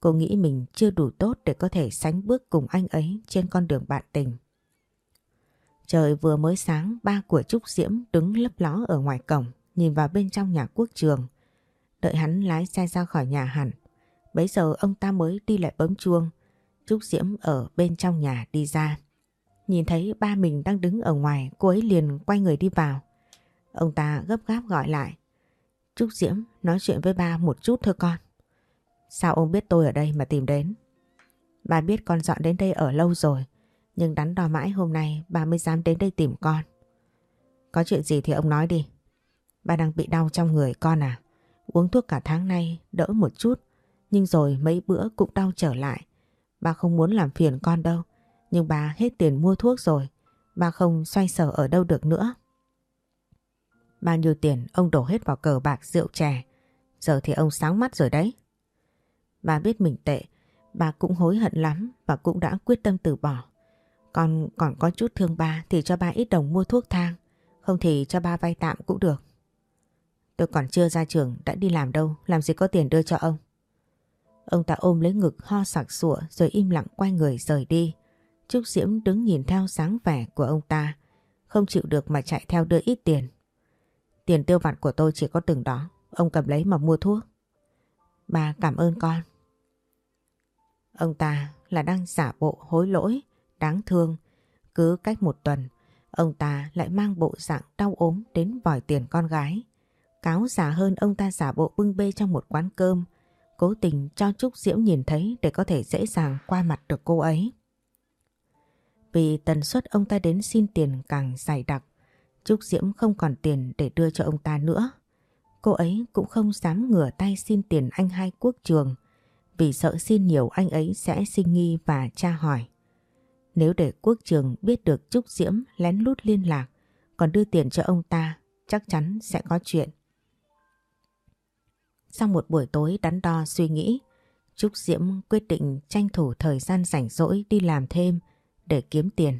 Cô nghĩ mình chưa đủ tốt để có thể sánh bước cùng anh ấy trên con đường bạn tình. Trời vừa mới sáng, ba của Trúc Diễm đứng lấp ló ở ngoài cổng, nhìn vào bên trong nhà quốc trường. Đợi hắn lái xe ra khỏi nhà hẳn, Bấy giờ ông ta mới đi lại bấm chuông. Trúc Diễm ở bên trong nhà đi ra. Nhìn thấy ba mình đang đứng ở ngoài, cô ấy liền quay người đi vào. Ông ta gấp gáp gọi lại. Trúc Diễm nói chuyện với ba một chút thôi con. Sao ông biết tôi ở đây mà tìm đến? Ba biết con dọn đến đây ở lâu rồi, nhưng đắn đo mãi hôm nay ba mới dám đến đây tìm con. Có chuyện gì thì ông nói đi. Ba đang bị đau trong người con à? Uống thuốc cả tháng nay đỡ một chút nhưng rồi mấy bữa cũng đau trở lại. Ba không muốn làm phiền con đâu. Nhưng bà hết tiền mua thuốc rồi. Ba không xoay sở ở đâu được nữa. Bao nhiêu tiền ông đổ hết vào cờ bạc rượu chè. Giờ thì ông sáng mắt rồi đấy. Bà biết mình tệ. Bà cũng hối hận lắm và cũng đã quyết tâm từ bỏ. Con còn có chút thương ba thì cho ba ít đồng mua thuốc thang. Không thì cho ba vay tạm cũng được. Tôi còn chưa ra trường đã đi làm đâu, làm gì có tiền đưa cho ông. Ông ta ôm lấy ngực ho sặc sụa rồi im lặng quay người rời đi. Trúc Diễm đứng nhìn theo sáng vẻ của ông ta, không chịu được mà chạy theo đưa ít tiền. Tiền tiêu vặt của tôi chỉ có từng đó, ông cầm lấy mà mua thuốc. Bà cảm ơn con. Ông ta là đang giả bộ hối lỗi, đáng thương. Cứ cách một tuần, ông ta lại mang bộ dạng đau ốm đến vòi tiền con gái. Cáo giả hơn ông ta giả bộ bưng bê trong một quán cơm, cố tình cho Trúc Diễm nhìn thấy để có thể dễ dàng qua mặt được cô ấy. Vì tần suất ông ta đến xin tiền càng dày đặc, Trúc Diễm không còn tiền để đưa cho ông ta nữa. Cô ấy cũng không dám ngửa tay xin tiền anh hai quốc trường vì sợ xin nhiều anh ấy sẽ sinh nghi và tra hỏi. Nếu để quốc trường biết được Trúc Diễm lén lút liên lạc còn đưa tiền cho ông ta chắc chắn sẽ có chuyện. Sau một buổi tối đắn đo suy nghĩ, Trúc Diễm quyết định tranh thủ thời gian rảnh rỗi đi làm thêm để kiếm tiền.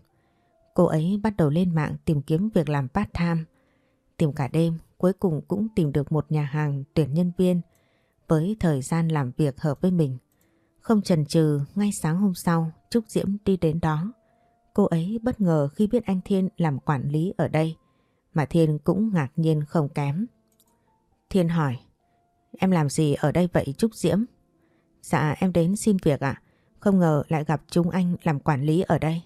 Cô ấy bắt đầu lên mạng tìm kiếm việc làm part-time. Tìm cả đêm, cuối cùng cũng tìm được một nhà hàng tuyển nhân viên. với thời gian làm việc hợp với mình. Không chần chừ, ngay sáng hôm sau, Trúc Diễm đi đến đó. Cô ấy bất ngờ khi biết anh Thiên làm quản lý ở đây, mà Thiên cũng ngạc nhiên không kém. Thiên hỏi, em làm gì ở đây vậy Trúc Diễm? Dạ em đến xin việc ạ, không ngờ lại gặp chúng anh làm quản lý ở đây.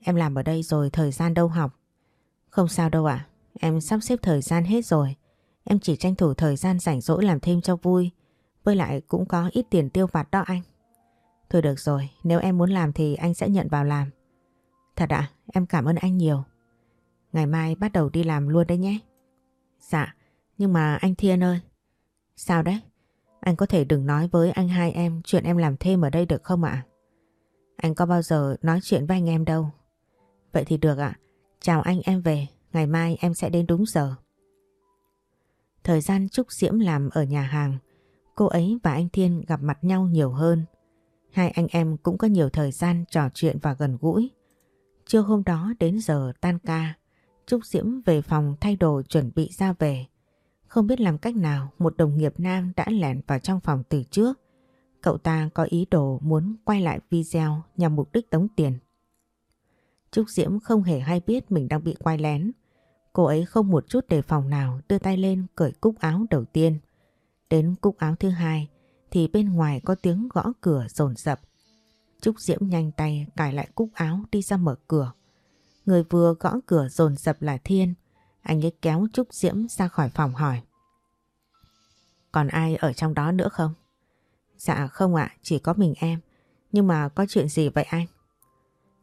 Em làm ở đây rồi thời gian đâu học? Không sao đâu ạ, em sắp xếp thời gian hết rồi. Em chỉ tranh thủ thời gian rảnh rỗi làm thêm cho vui. Với lại cũng có ít tiền tiêu vặt đó anh. Thôi được rồi, nếu em muốn làm thì anh sẽ nhận vào làm. Thật ạ, em cảm ơn anh nhiều. Ngày mai bắt đầu đi làm luôn đấy nhé. Dạ, nhưng mà anh Thiên ơi. Sao đấy? Anh có thể đừng nói với anh hai em chuyện em làm thêm ở đây được không ạ? Anh có bao giờ nói chuyện với anh em đâu. Vậy thì được ạ. Chào anh em về. Ngày mai em sẽ đến đúng giờ. Thời gian Trúc Diễm làm ở nhà hàng, cô ấy và anh Thiên gặp mặt nhau nhiều hơn. Hai anh em cũng có nhiều thời gian trò chuyện và gần gũi. Trưa hôm đó đến giờ tan ca, Trúc Diễm về phòng thay đồ chuẩn bị ra về. Không biết làm cách nào một đồng nghiệp nam đã lẻn vào trong phòng từ trước. Cậu ta có ý đồ muốn quay lại video nhằm mục đích tống tiền. Trúc Diễm không hề hay biết mình đang bị quay lén. Cô ấy không một chút đề phòng nào đưa tay lên cởi cúc áo đầu tiên. Đến cúc áo thứ hai thì bên ngoài có tiếng gõ cửa rồn rập. Trúc Diễm nhanh tay cài lại cúc áo đi ra mở cửa. Người vừa gõ cửa rồn rập là Thiên. Anh ấy kéo Trúc Diễm ra khỏi phòng hỏi. Còn ai ở trong đó nữa không? Dạ không ạ, chỉ có mình em. Nhưng mà có chuyện gì vậy anh?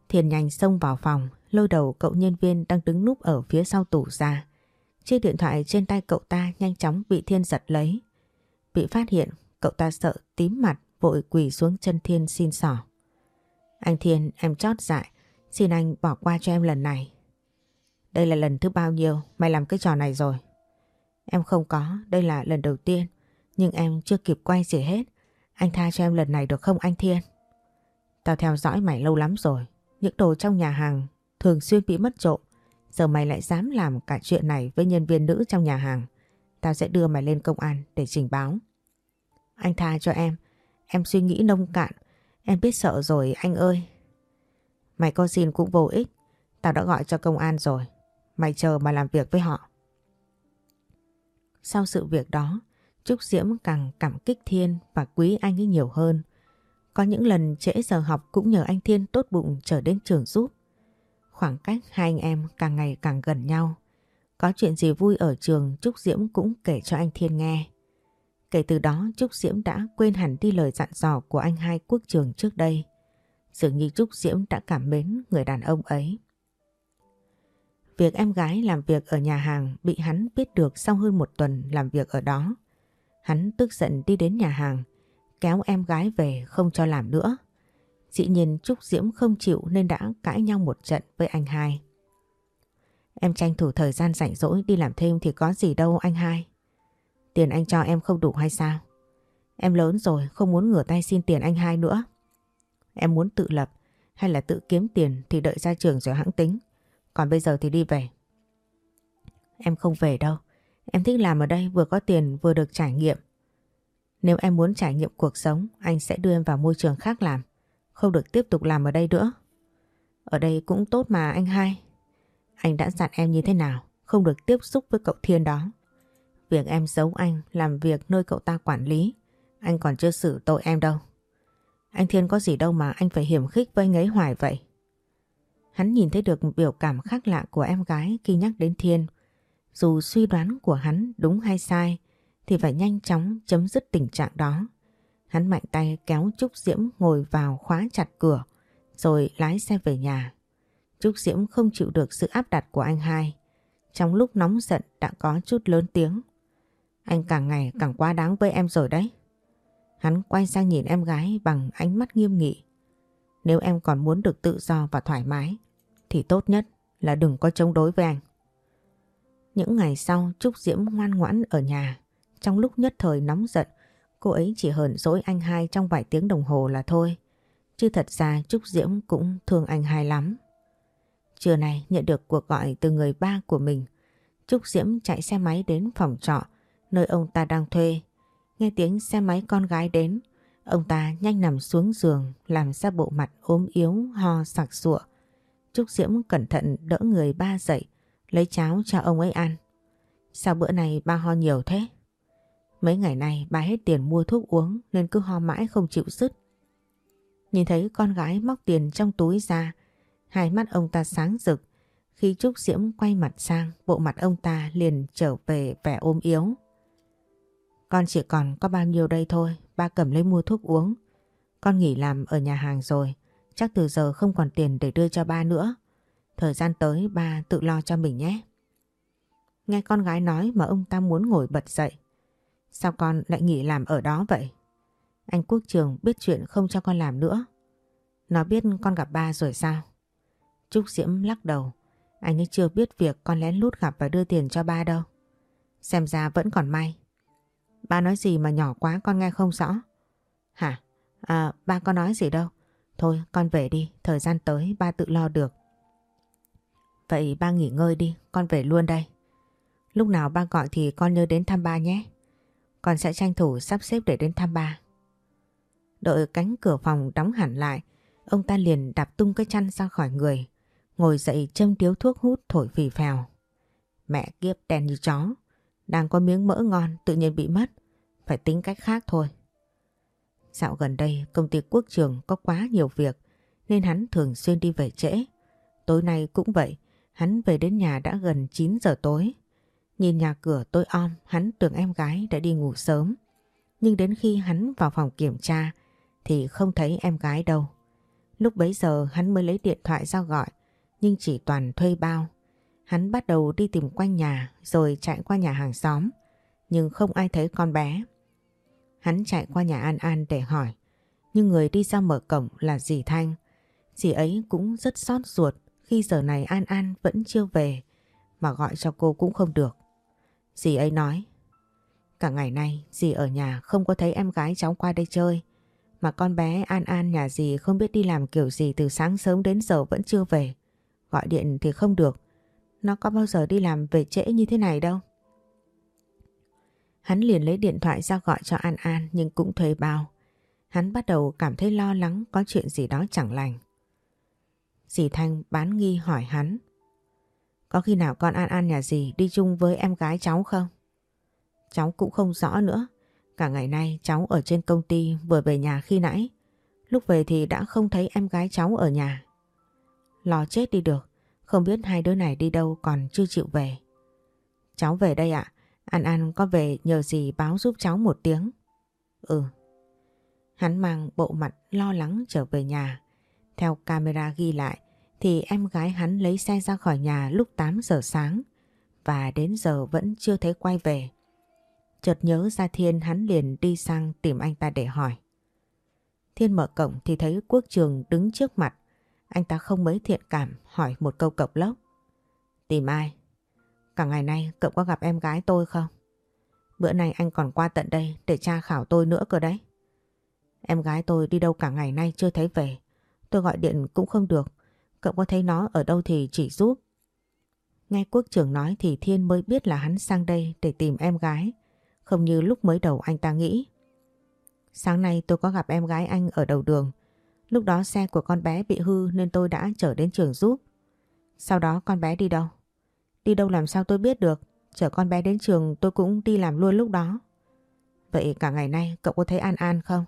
Thiên nhanh xông vào phòng, lôi đầu cậu nhân viên đang đứng núp ở phía sau tủ ra. Chiếc điện thoại trên tay cậu ta nhanh chóng bị Thiên giật lấy. Bị phát hiện, cậu ta sợ tím mặt vội quỳ xuống chân Thiên xin sỏ. Anh Thiên, em chót dại, xin anh bỏ qua cho em lần này. Đây là lần thứ bao nhiêu mày làm cái trò này rồi? Em không có, đây là lần đầu tiên, nhưng em chưa kịp quay gì hết. Anh tha cho em lần này được không anh Thiên? Tao theo dõi mày lâu lắm rồi, những đồ trong nhà hàng thường xuyên bị mất trộm. Giờ mày lại dám làm cả chuyện này với nhân viên nữ trong nhà hàng. Tao sẽ đưa mày lên công an để trình báo. Anh tha cho em. Em suy nghĩ nông cạn. Em biết sợ rồi anh ơi. Mày có xin cũng vô ích. Tao đã gọi cho công an rồi. Mày chờ mà làm việc với họ. Sau sự việc đó, Trúc Diễm càng cảm kích Thiên và quý anh ấy nhiều hơn. Có những lần trễ giờ học cũng nhờ anh Thiên tốt bụng trở đến trường giúp. Khoảng cách hai anh em càng ngày càng gần nhau. Có chuyện gì vui ở trường Trúc Diễm cũng kể cho anh Thiên nghe. Kể từ đó Trúc Diễm đã quên hẳn đi lời dặn dò của anh hai quốc trường trước đây. Dường như Trúc Diễm đã cảm mến người đàn ông ấy. Việc em gái làm việc ở nhà hàng bị hắn biết được sau hơn một tuần làm việc ở đó. Hắn tức giận đi đến nhà hàng, kéo em gái về không cho làm nữa. Dĩ nhiên Trúc Diễm không chịu nên đã cãi nhau một trận với anh hai. Em tranh thủ thời gian rảnh rỗi đi làm thêm thì có gì đâu anh hai. Tiền anh cho em không đủ hay sao? Em lớn rồi không muốn ngửa tay xin tiền anh hai nữa. Em muốn tự lập hay là tự kiếm tiền thì đợi ra trường rồi hãng tính. Còn bây giờ thì đi về. Em không về đâu. Em thích làm ở đây vừa có tiền vừa được trải nghiệm. Nếu em muốn trải nghiệm cuộc sống, anh sẽ đưa em vào môi trường khác làm. Không được tiếp tục làm ở đây nữa. Ở đây cũng tốt mà anh hai. Anh đã dặn em như thế nào, không được tiếp xúc với cậu Thiên đó. Việc em giấu anh làm việc nơi cậu ta quản lý, anh còn chưa xử tội em đâu. Anh Thiên có gì đâu mà anh phải hiểm khích với anh ấy hoài vậy. Hắn nhìn thấy được biểu cảm khác lạ của em gái khi nhắc đến Thiên. Dù suy đoán của hắn đúng hay sai, thì phải nhanh chóng chấm dứt tình trạng đó. Hắn mạnh tay kéo Trúc Diễm ngồi vào khóa chặt cửa, rồi lái xe về nhà. Trúc Diễm không chịu được sự áp đặt của anh hai. Trong lúc nóng giận đã có chút lớn tiếng. Anh càng ngày càng quá đáng với em rồi đấy. Hắn quay sang nhìn em gái bằng ánh mắt nghiêm nghị. Nếu em còn muốn được tự do và thoải mái thì tốt nhất là đừng có chống đối với anh. Những ngày sau Trúc Diễm ngoan ngoãn ở nhà. Trong lúc nhất thời nóng giận cô ấy chỉ hờn dỗi anh hai trong vài tiếng đồng hồ là thôi. Chứ thật ra Trúc Diễm cũng thương anh hai lắm. Trưa này nhận được cuộc gọi từ người ba của mình. Trúc Diễm chạy xe máy đến phòng trọ nơi ông ta đang thuê. Nghe tiếng xe máy con gái đến, ông ta nhanh nằm xuống giường làm ra bộ mặt ốm yếu ho sặc sụa. Trúc Diễm cẩn thận đỡ người ba dậy, lấy cháo cho ông ấy ăn. Sao bữa này ba ho nhiều thế? Mấy ngày nay ba hết tiền mua thuốc uống nên cứ ho mãi không chịu dứt. Nhìn thấy con gái móc tiền trong túi ra, hai mắt ông ta sáng rực. Khi Trúc Diễm quay mặt sang, bộ mặt ông ta liền trở về vẻ ôm yếu. Con chỉ còn có bao nhiêu đây thôi, ba cầm lấy mua thuốc uống. Con nghỉ làm ở nhà hàng rồi, chắc từ giờ không còn tiền để đưa cho ba nữa. Thời gian tới ba tự lo cho mình nhé. Nghe con gái nói mà ông ta muốn ngồi bật dậy. Sao con lại nghỉ làm ở đó vậy? Anh Quốc Trường biết chuyện không cho con làm nữa. Nó biết con gặp ba rồi sao? Trúc Diễm lắc đầu. Anh ấy chưa biết việc con lén lút gặp và đưa tiền cho ba đâu. Xem ra vẫn còn may. Ba nói gì mà nhỏ quá con nghe không rõ. Hả? À, ba có nói gì đâu. Thôi con về đi, thời gian tới ba tự lo được. Vậy ba nghỉ ngơi đi, con về luôn đây. Lúc nào ba gọi thì con nhớ đến thăm ba nhé. Con sẽ tranh thủ sắp xếp để đến thăm ba. Đợi cánh cửa phòng đóng hẳn lại, ông ta liền đạp tung cái chăn ra khỏi người, ngồi dậy châm điếu thuốc hút thổi phì phèo. Mẹ kiếp đen như chó, đang có miếng mỡ ngon tự nhiên bị mất, phải tính cách khác thôi. Dạo gần đây công ty quốc trường có quá nhiều việc nên hắn thường xuyên đi về trễ. Tối nay cũng vậy, hắn về đến nhà đã gần 9 giờ tối. Nhìn nhà cửa tối om, hắn tưởng em gái đã đi ngủ sớm. Nhưng đến khi hắn vào phòng kiểm tra thì không thấy em gái đâu. Lúc bấy giờ hắn mới lấy điện thoại ra gọi, nhưng chỉ toàn thuê bao. Hắn bắt đầu đi tìm quanh nhà rồi chạy qua nhà hàng xóm, nhưng không ai thấy con bé. Hắn chạy qua nhà An An để hỏi, nhưng người đi ra mở cổng là dì Thanh. Dì ấy cũng rất xót ruột khi giờ này An An vẫn chưa về, mà gọi cho cô cũng không được. Dì ấy nói, cả ngày nay dì ở nhà không có thấy em gái cháu qua đây chơi, mà con bé An An nhà dì không biết đi làm kiểu gì từ sáng sớm đến giờ vẫn chưa về. Gọi điện thì không được, nó có bao giờ đi làm về trễ như thế này đâu. Hắn liền lấy điện thoại ra gọi cho An An nhưng cũng thuê bao. Hắn bắt đầu cảm thấy lo lắng có chuyện gì đó chẳng lành. Dì Thanh bán nghi hỏi hắn. Có khi nào con An An nhà dì đi chung với em gái cháu không? Cháu cũng không rõ nữa. Cả ngày nay cháu ở trên công ty vừa về nhà khi nãy. Lúc về thì đã không thấy em gái cháu ở nhà. Lo chết đi được. Không biết hai đứa này đi đâu còn chưa chịu về. Cháu về đây ạ. An An có về nhờ gì báo giúp cháu một tiếng. Ừ. Hắn mang bộ mặt lo lắng trở về nhà. Theo camera ghi lại, thì em gái hắn lấy xe ra khỏi nhà lúc 8 giờ sáng và đến giờ vẫn chưa thấy quay về. Chợt nhớ ra Thiên, hắn liền đi sang tìm anh ta để hỏi. Thiên mở cổng thì thấy quốc trường đứng trước mặt. Anh ta không mấy thiện cảm, hỏi một câu cộc lốc. Tìm ai? Cả ngày nay, cậu có gặp em gái tôi không? Bữa nay anh còn qua tận đây để tra khảo tôi nữa cơ đấy. Em gái tôi đi đâu cả ngày nay chưa thấy về. Tôi gọi điện cũng không được. Cậu có thấy nó ở đâu thì chỉ giúp. Nghe quốc trưởng nói thì Thiên mới biết là hắn sang đây để tìm em gái. Không như lúc mới đầu anh ta nghĩ. Sáng nay tôi có gặp em gái anh ở đầu đường. Lúc đó xe của con bé bị hư nên tôi đã chở đến trường giúp. Sau đó con bé đi đâu? Đi đâu làm sao tôi biết được. Chở con bé đến trường, tôi cũng đi làm luôn lúc đó. Vậy cả ngày nay, cậu có thấy An An không?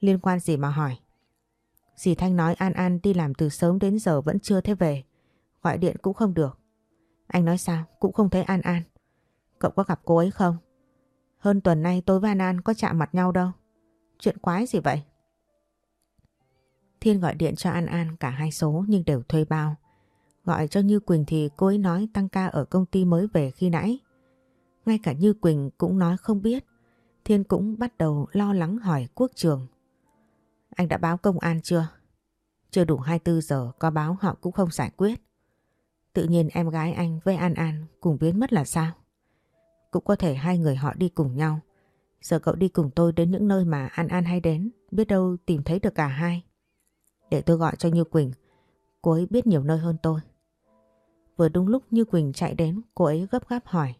Liên quan gì mà hỏi? Dì Thanh nói An An đi làm từ sớm đến giờ vẫn chưa thấy về. Gọi điện cũng không được. Anh nói sao? Cũng không thấy An An. Cậu có gặp cô ấy không? Hơn tuần nay tôi và An An có chạm mặt nhau đâu. Chuyện quái gì vậy? Thiên gọi điện cho An An, cả hai số nhưng đều thuê bao. Gọi cho Như Quỳnh thì cô ấy nói tăng ca ở công ty mới về khi nãy. Ngay cả Như Quỳnh cũng nói không biết. Thiên cũng bắt đầu lo lắng hỏi quốc trường. Anh đã báo công an chưa? Chưa đủ 24 giờ có báo họ cũng không giải quyết. Tự nhiên em gái anh với An An cùng biến mất là sao? Cũng có thể hai người họ đi cùng nhau. Giờ cậu đi cùng tôi đến những nơi mà An An hay đến, biết đâu tìm thấy được cả hai. Để tôi gọi cho Như Quỳnh, cô ấy biết nhiều nơi hơn tôi. Vừa đúng lúc Như Quỳnh chạy đến, cô ấy gấp gáp hỏi.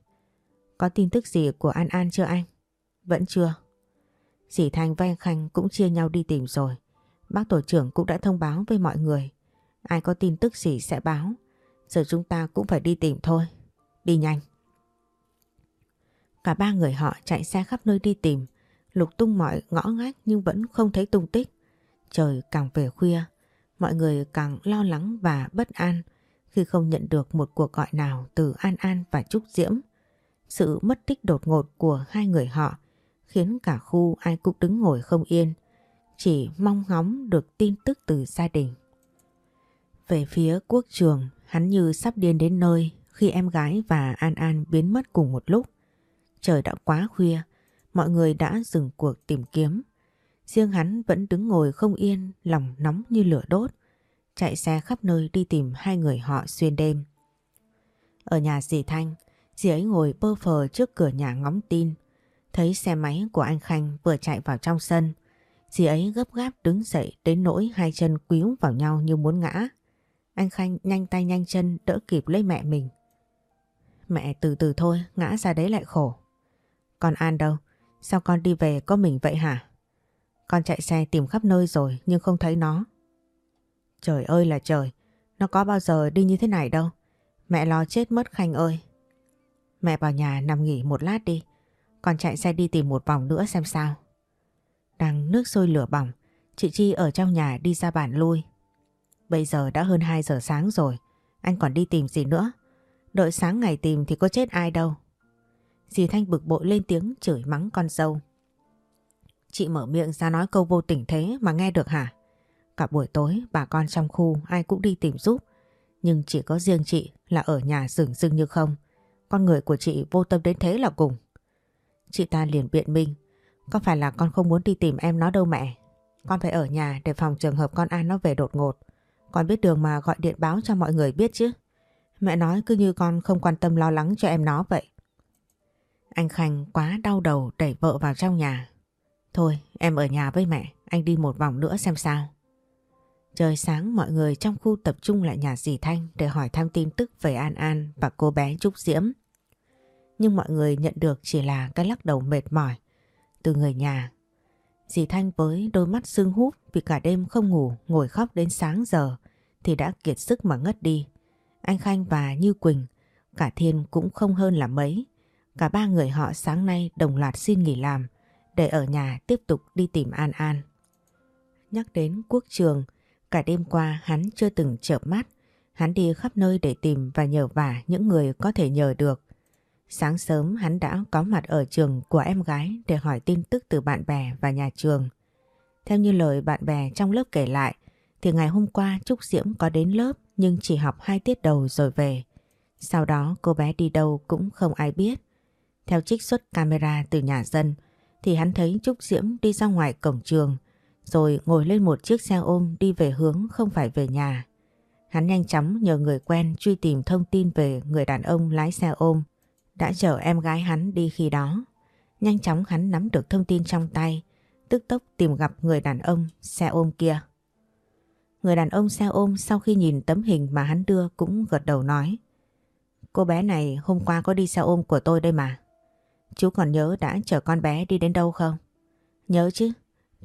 Có tin tức gì của An An chưa anh? Vẫn chưa, Dì Thanh và anh Khanh cũng chia nhau đi tìm rồi. Bác tổ trưởng cũng đã thông báo với mọi người. Ai có tin tức gì sẽ báo. Giờ chúng ta cũng phải đi tìm thôi. Đi nhanh. Cả ba người họ chạy xe khắp nơi đi tìm. Lục tung mọi ngõ ngách nhưng vẫn không thấy tung tích. Trời càng về khuya, mọi người càng lo lắng và bất an khi không nhận được một cuộc gọi nào từ An An và Trúc Diễm. Sự mất tích đột ngột của hai người họ khiến cả khu ai cũng đứng ngồi không yên, chỉ mong ngóng được tin tức từ gia đình. Về phía quốc trường, hắn như sắp điên đến nơi khi em gái và An An biến mất cùng một lúc. Trời đã quá khuya, mọi người đã dừng cuộc tìm kiếm. Riêng hắn vẫn đứng ngồi không yên, lòng nóng như lửa đốt, chạy xe khắp nơi đi tìm hai người họ xuyên đêm. Ở nhà dì Thanh, dì ấy ngồi bơ phờ trước cửa nhà ngóng tin, thấy xe máy của anh Khanh vừa chạy vào trong sân. Dì ấy gấp gáp đứng dậy đến nỗi hai chân quýu vào nhau như muốn ngã. Anh Khanh nhanh tay nhanh chân đỡ kịp lấy mẹ mình. Mẹ từ từ thôi, ngã ra đấy lại khổ. Con An đâu? Sao con đi về có mình vậy hả? Con chạy xe tìm khắp nơi rồi nhưng không thấy nó. Trời ơi là trời, nó có bao giờ đi như thế này đâu. Mẹ lo chết mất Khanh ơi. Mẹ vào nhà nằm nghỉ một lát đi. còn chạy xe đi tìm một vòng nữa xem sao. Đang nước sôi lửa bỏng, chị Chi ở trong nhà đi ra bản lui. Bây giờ đã hơn 2 giờ sáng rồi, anh còn đi tìm gì nữa? Đợi sáng ngày tìm thì có chết ai đâu. Dì Thanh bực bội lên tiếng chửi mắng con dâu. Chị mở miệng ra nói câu vô tình thế mà nghe được hả? Cả buổi tối bà con trong khu ai cũng đi tìm giúp. Nhưng chỉ có riêng chị là ở nhà rừng rưng như không. Con người của chị vô tâm đến thế là cùng. Chị ta liền biện minh. Có phải là con không muốn đi tìm em nó đâu mẹ? Con phải ở nhà để phòng trường hợp con An nó về đột ngột. Con biết đường mà gọi điện báo cho mọi người biết chứ. Mẹ nói cứ như con không quan tâm lo lắng cho em nó vậy. Anh Khanh quá đau đầu đẩy vợ vào trong nhà. Thôi em ở nhà với mẹ, anh đi một vòng nữa xem sao. Trời sáng mọi người trong khu tập trung lại nhà dì Thanh để hỏi thăm tin tức về An An và cô bé Trúc Diễm. Nhưng mọi người nhận được chỉ là cái lắc đầu mệt mỏi từ người nhà. Dì Thanh với đôi mắt sưng húp vì cả đêm không ngủ ngồi khóc đến sáng giờ thì đã kiệt sức mà ngất đi. Anh Khanh và Như Quỳnh, cả Thiên cũng không hơn là mấy. Cả ba người họ sáng nay đồng loạt xin nghỉ làm để ở nhà tiếp tục đi tìm An An. Nhắc đến quốc trường, cả đêm qua hắn chưa từng chợp mắt. Hắn đi khắp nơi để tìm và nhờ vả những người có thể nhờ được. Sáng sớm hắn đã có mặt ở trường của em gái để hỏi tin tức từ bạn bè và nhà trường. Theo như lời bạn bè trong lớp kể lại, thì ngày hôm qua Trúc Diễm có đến lớp nhưng chỉ học hai tiết đầu rồi về. Sau đó cô bé đi đâu cũng không ai biết. Theo trích xuất camera từ nhà dân thì hắn thấy Trúc Diễm đi ra ngoài cổng trường rồi ngồi lên một chiếc xe ôm đi về hướng không phải về nhà. Hắn nhanh chóng nhờ người quen truy tìm thông tin về người đàn ông lái xe ôm đã chở em gái hắn đi khi đó. Nhanh chóng hắn nắm được thông tin trong tay, tức tốc tìm gặp người đàn ông xe ôm kia. Người đàn ông xe ôm sau khi nhìn tấm hình mà hắn đưa cũng gật đầu nói. Cô bé này hôm qua có đi xe ôm của tôi đây mà. Chú còn nhớ đã chở con bé đi đến đâu không? Nhớ chứ,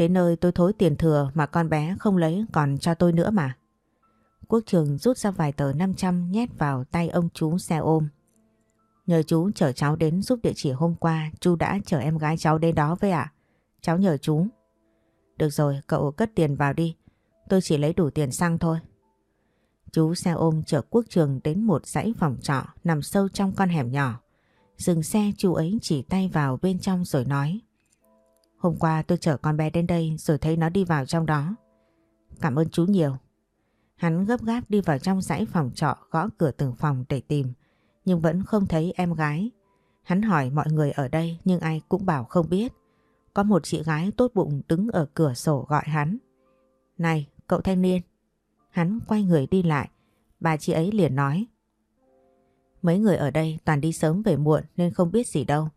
đến nơi tôi thối tiền thừa mà con bé không lấy còn cho tôi nữa mà. Quốc trường rút ra vài tờ 500 nhét vào tay ông chú xe ôm. Nhờ chú chở cháu đến giúp địa chỉ hôm qua chú đã chở em gái cháu đến đó với ạ. Cháu nhờ chú. Được rồi, cậu cất tiền vào đi. Tôi chỉ lấy đủ tiền xăng thôi. Chú xe ôm chở quốc trường đến một dãy phòng trọ nằm sâu trong con hẻm nhỏ. Dừng xe chú ấy chỉ tay vào bên trong rồi nói. Hôm qua tôi chở con bé đến đây rồi thấy nó đi vào trong đó. Cảm ơn chú nhiều. Hắn gấp gáp đi vào trong dãy phòng trọ gõ cửa từng phòng để tìm nhưng vẫn không thấy em gái. Hắn hỏi mọi người ở đây nhưng ai cũng bảo không biết. Có một chị gái tốt bụng đứng ở cửa sổ gọi hắn. Này, cậu thanh niên. Hắn quay người đi lại, bà chị ấy liền nói. Mấy người ở đây toàn đi sớm về muộn nên không biết gì đâu.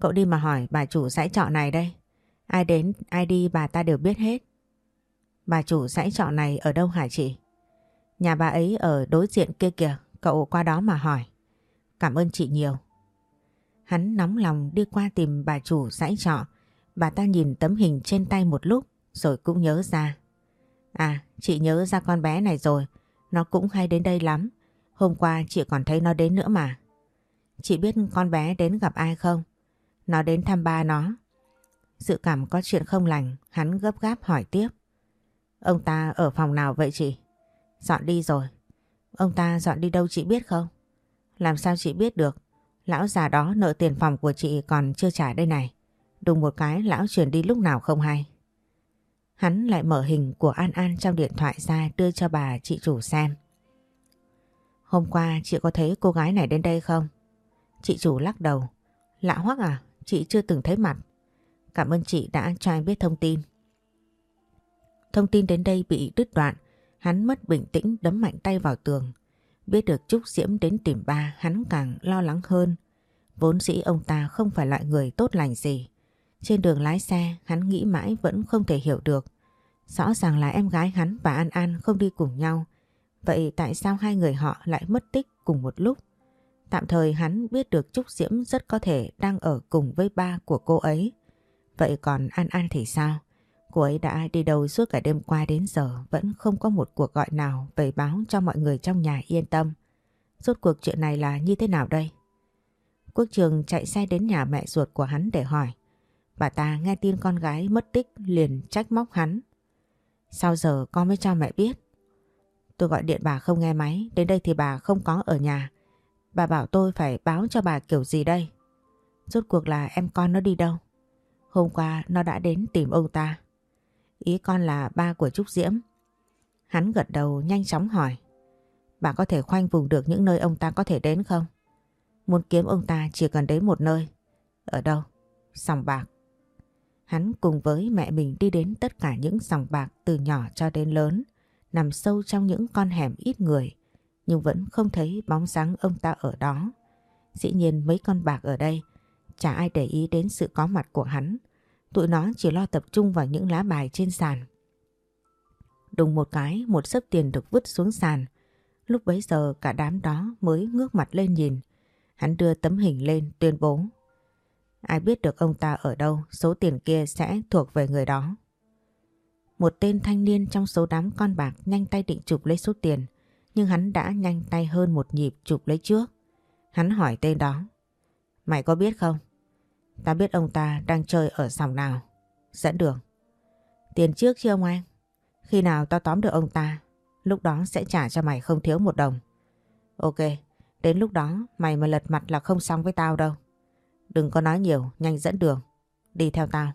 Cậu đi mà hỏi bà chủ dãy trọ này đây. Ai đến, ai đi bà ta đều biết hết. Bà chủ dãy trọ này ở đâu hả chị? Nhà bà ấy ở đối diện kia kìa, cậu qua đó mà hỏi. Cảm ơn chị nhiều. Hắn nóng lòng đi qua tìm bà chủ dãy trọ Bà ta nhìn tấm hình trên tay một lúc rồi cũng nhớ ra. À, chị nhớ ra con bé này rồi, nó cũng hay đến đây lắm. Hôm qua chị còn thấy nó đến nữa mà. Chị biết con bé đến gặp ai không? Nó đến thăm ba nó. Dự cảm có chuyện không lành, hắn gấp gáp hỏi tiếp. Ông ta ở phòng nào vậy chị? Dọn đi rồi. Ông ta dọn đi đâu chị biết không? Làm sao chị biết được? Lão già đó nợ tiền phòng của chị còn chưa trả đây này. Đùng một cái lão chuyển đi lúc nào không hay. Hắn lại mở hình của An An trong điện thoại ra đưa cho bà chị chủ xem. Hôm qua chị có thấy cô gái này đến đây không? Chị chủ lắc đầu. Lạ hoắc à, chị chưa từng thấy mặt. Cảm ơn chị đã cho em biết thông tin. Thông tin đến đây bị đứt đoạn, hắn mất bình tĩnh đấm mạnh tay vào tường. Biết được Trúc Diễm đến tìm ba, hắn càng lo lắng hơn. Vốn dĩ ông ta không phải loại người tốt lành gì. Trên đường lái xe, hắn nghĩ mãi vẫn không thể hiểu được. Rõ ràng là em gái hắn và An An không đi cùng nhau. Vậy tại sao hai người họ lại mất tích cùng một lúc? Tạm thời hắn biết được Trúc Diễm rất có thể đang ở cùng với ba của cô ấy. Vậy còn An An thì sao? Cô ấy đã đi đâu suốt cả đêm qua đến giờ vẫn không có một cuộc gọi nào về báo cho mọi người trong nhà yên tâm. Rốt cuộc chuyện này là như thế nào đây? Quốc trường chạy xe đến nhà mẹ ruột của hắn để hỏi. Bà ta nghe tin con gái mất tích liền trách móc hắn. Sao giờ con mới cho mẹ biết? Tôi gọi điện bà không nghe máy, đến đây thì bà không có ở nhà. Bà bảo tôi phải báo cho bà kiểu gì đây? Rốt cuộc là em con nó đi đâu? Hôm qua nó đã đến tìm ông ta. Ý con là ba của Trúc Diễm. Hắn gật đầu nhanh chóng hỏi. Bà có thể khoanh vùng được những nơi ông ta có thể đến không? Muốn kiếm ông ta chỉ cần đến một nơi. Ở đâu? Sòng bạc. Hắn cùng với mẹ mình đi đến tất cả những sòng bạc từ nhỏ cho đến lớn, nằm sâu trong những con hẻm ít người, nhưng vẫn không thấy bóng dáng ông ta ở đó. Dĩ nhiên mấy con bạc ở đây, chả ai để ý đến sự có mặt của hắn. Tụi nó chỉ lo tập trung vào những lá bài trên sàn. Đùng một cái, một sấp tiền được vứt xuống sàn. Lúc bấy giờ cả đám đó mới ngước mặt lên nhìn. Hắn đưa tấm hình lên tuyên bố. Ai biết được ông ta ở đâu, số tiền kia sẽ thuộc về người đó. Một tên thanh niên trong số đám con bạc nhanh tay định chụp lấy số tiền, nhưng hắn đã nhanh tay hơn một nhịp chụp lấy trước. Hắn hỏi tên đó. Mày có biết không? Ta biết ông ta đang chơi ở sòng nào. Dẫn đường. Tiền trước chứ ông anh? Khi nào tao tóm được ông ta, lúc đó sẽ trả cho mày không thiếu một đồng. Ok, đến lúc đó mày mà lật mặt là không xong với tao đâu. Đừng có nói nhiều, nhanh dẫn đường. Đi theo tao.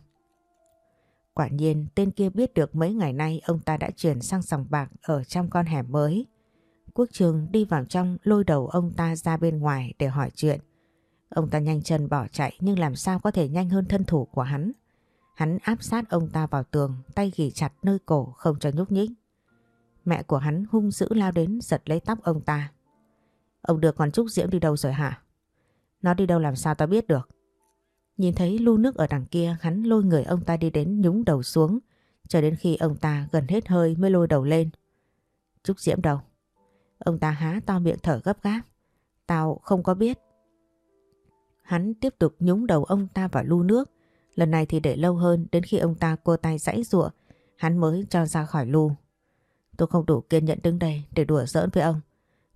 Quả nhiên tên kia biết được mấy ngày nay ông ta đã chuyển sang sòng bạc ở trong con hẻm mới. Quốc trường đi vào trong lôi đầu ông ta ra bên ngoài để hỏi chuyện. Ông ta nhanh chân bỏ chạy nhưng làm sao có thể nhanh hơn thân thủ của hắn. Hắn áp sát ông ta vào tường, tay ghi chặt nơi cổ không cho nhúc nhích. Mẹ của hắn hung dữ lao đến giật lấy tóc ông ta. Ông đưa con Trúc Diễm đi đâu rồi hả? Nó đi đâu làm sao tao biết được? Nhìn thấy lu nước ở đằng kia hắn lôi người ông ta đi đến nhúng đầu xuống cho đến khi ông ta gần hết hơi mới lôi đầu lên. Trúc Diễm đâu? Ông ta há to miệng thở gấp gáp. Tao không có biết. Hắn tiếp tục nhúng đầu ông ta vào lu nước. Lần này thì để lâu hơn đến khi ông ta cô tay giãy giụa hắn mới cho ra khỏi lu. Tôi không đủ kiên nhẫn đứng đây để đùa giỡn với ông.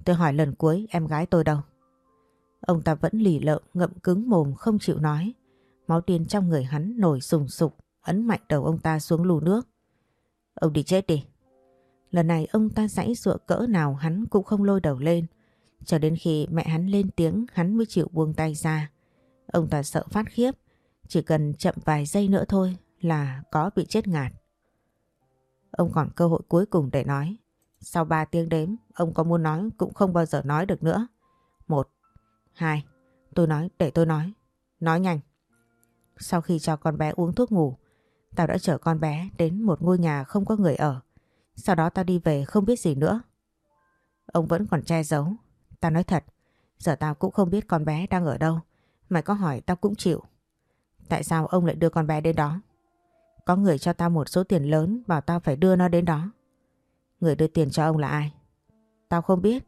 Tôi hỏi lần cuối em gái tôi đâu? Ông ta vẫn lì lợm ngậm cứng mồm không chịu nói. Máu tiền trong người hắn nổi sùng sục, ấn mạnh đầu ông ta xuống lù nước. Ông đi chết đi. Lần này ông ta giãy dụa cỡ nào hắn cũng không lôi đầu lên. Cho đến khi mẹ hắn lên tiếng hắn mới chịu buông tay ra. Ông ta sợ phát khiếp. Chỉ cần chậm vài giây nữa thôi là có bị chết ngạt. Ông còn cơ hội cuối cùng để nói. Sau 3 tiếng đếm, ông có muốn nói cũng không bao giờ nói được nữa. Một, hai, tôi nói để tôi nói. Nói nhanh. Sau khi cho con bé uống thuốc ngủ, tao đã chở con bé đến một ngôi nhà không có người ở. Sau đó tao đi về không biết gì nữa. Ông vẫn còn che giấu. Tao nói thật, giờ tao cũng không biết con bé đang ở đâu. Mày có hỏi tao cũng chịu. Tại sao ông lại đưa con bé đến đó? Có người cho tao một số tiền lớn bảo tao phải đưa nó đến đó. Người đưa tiền cho ông là ai? Tao không biết.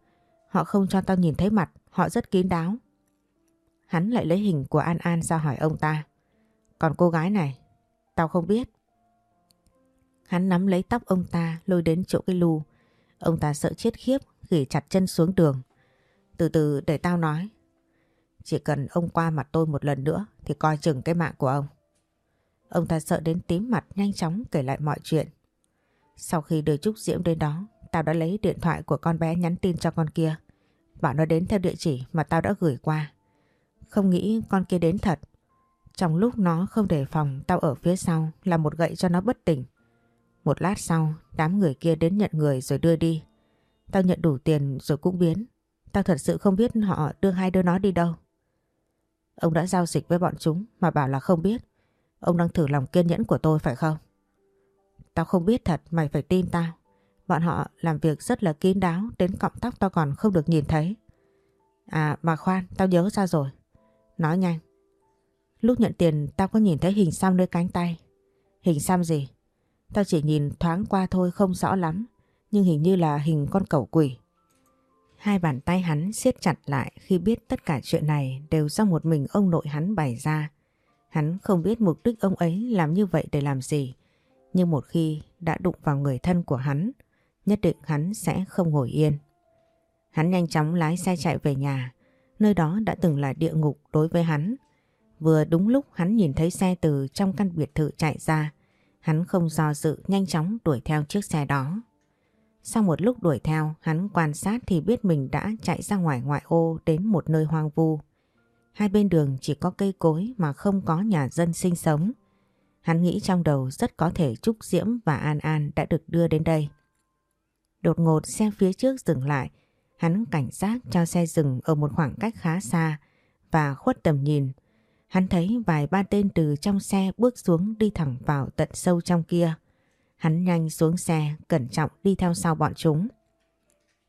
Họ không cho tao nhìn thấy mặt. Họ rất kín đáo. Hắn lại lấy hình của An An ra hỏi ông ta. Còn cô gái này, Tao không biết. Hắn nắm lấy tóc ông ta lôi đến chỗ cái lù, Ông ta sợ chết khiếp gỉ chặt chân xuống đường. Từ từ để tao nói. Chỉ cần ông qua mặt tôi một lần nữa thì coi chừng cái mạng của ông. Ông ta sợ đến tím mặt nhanh chóng kể lại mọi chuyện. Sau khi đưa Trúc Diễm đến đó, tao đã lấy điện thoại của con bé nhắn tin cho con kia. Bảo nó đến theo địa chỉ mà tao đã gửi qua. Không nghĩ con kia đến thật. Trong lúc nó không đề phòng, tao ở phía sau là một gậy cho nó bất tỉnh. Một lát sau, đám người kia đến nhận người rồi đưa đi. Tao nhận đủ tiền rồi cũng biến. Tao thật sự không biết họ đưa hai đứa nó đi đâu. Ông đã giao dịch với bọn chúng mà bảo là không biết. Ông đang thử lòng kiên nhẫn của tôi phải không? Tao không biết thật, mày phải tin tao. Bọn họ làm việc rất là kín đáo, đến cọng tóc tao còn không được nhìn thấy. À mà khoan, tao nhớ ra rồi. Nói nhanh. Lúc nhận tiền tao có nhìn thấy hình xăm nơi cánh tay. Hình xăm gì? Tao chỉ nhìn thoáng qua thôi không rõ lắm. Nhưng hình như là hình con cẩu quỷ. Hai bàn tay hắn siết chặt lại khi biết tất cả chuyện này đều do một mình ông nội hắn bày ra. Hắn không biết mục đích ông ấy làm như vậy để làm gì. Nhưng một khi đã đụng vào người thân của hắn, nhất định hắn sẽ không ngồi yên. Hắn nhanh chóng lái xe chạy về nhà, nơi đó đã từng là địa ngục đối với hắn. Vừa đúng lúc hắn nhìn thấy xe từ trong căn biệt thự chạy ra, hắn không do dự nhanh chóng đuổi theo chiếc xe đó. Sau một lúc đuổi theo, hắn quan sát thì biết mình đã chạy ra ngoài ngoại ô đến một nơi hoang vu. Hai bên đường chỉ có cây cối mà không có nhà dân sinh sống. Hắn nghĩ trong đầu rất có thể Trúc Diễm và An An đã được đưa đến đây. Đột ngột xe phía trước dừng lại, hắn cảnh giác cho xe dừng ở một khoảng cách khá xa và khuất tầm nhìn. Hắn thấy vài ba tên từ trong xe bước xuống đi thẳng vào tận sâu trong kia. Hắn nhanh xuống xe, cẩn trọng đi theo sau bọn chúng.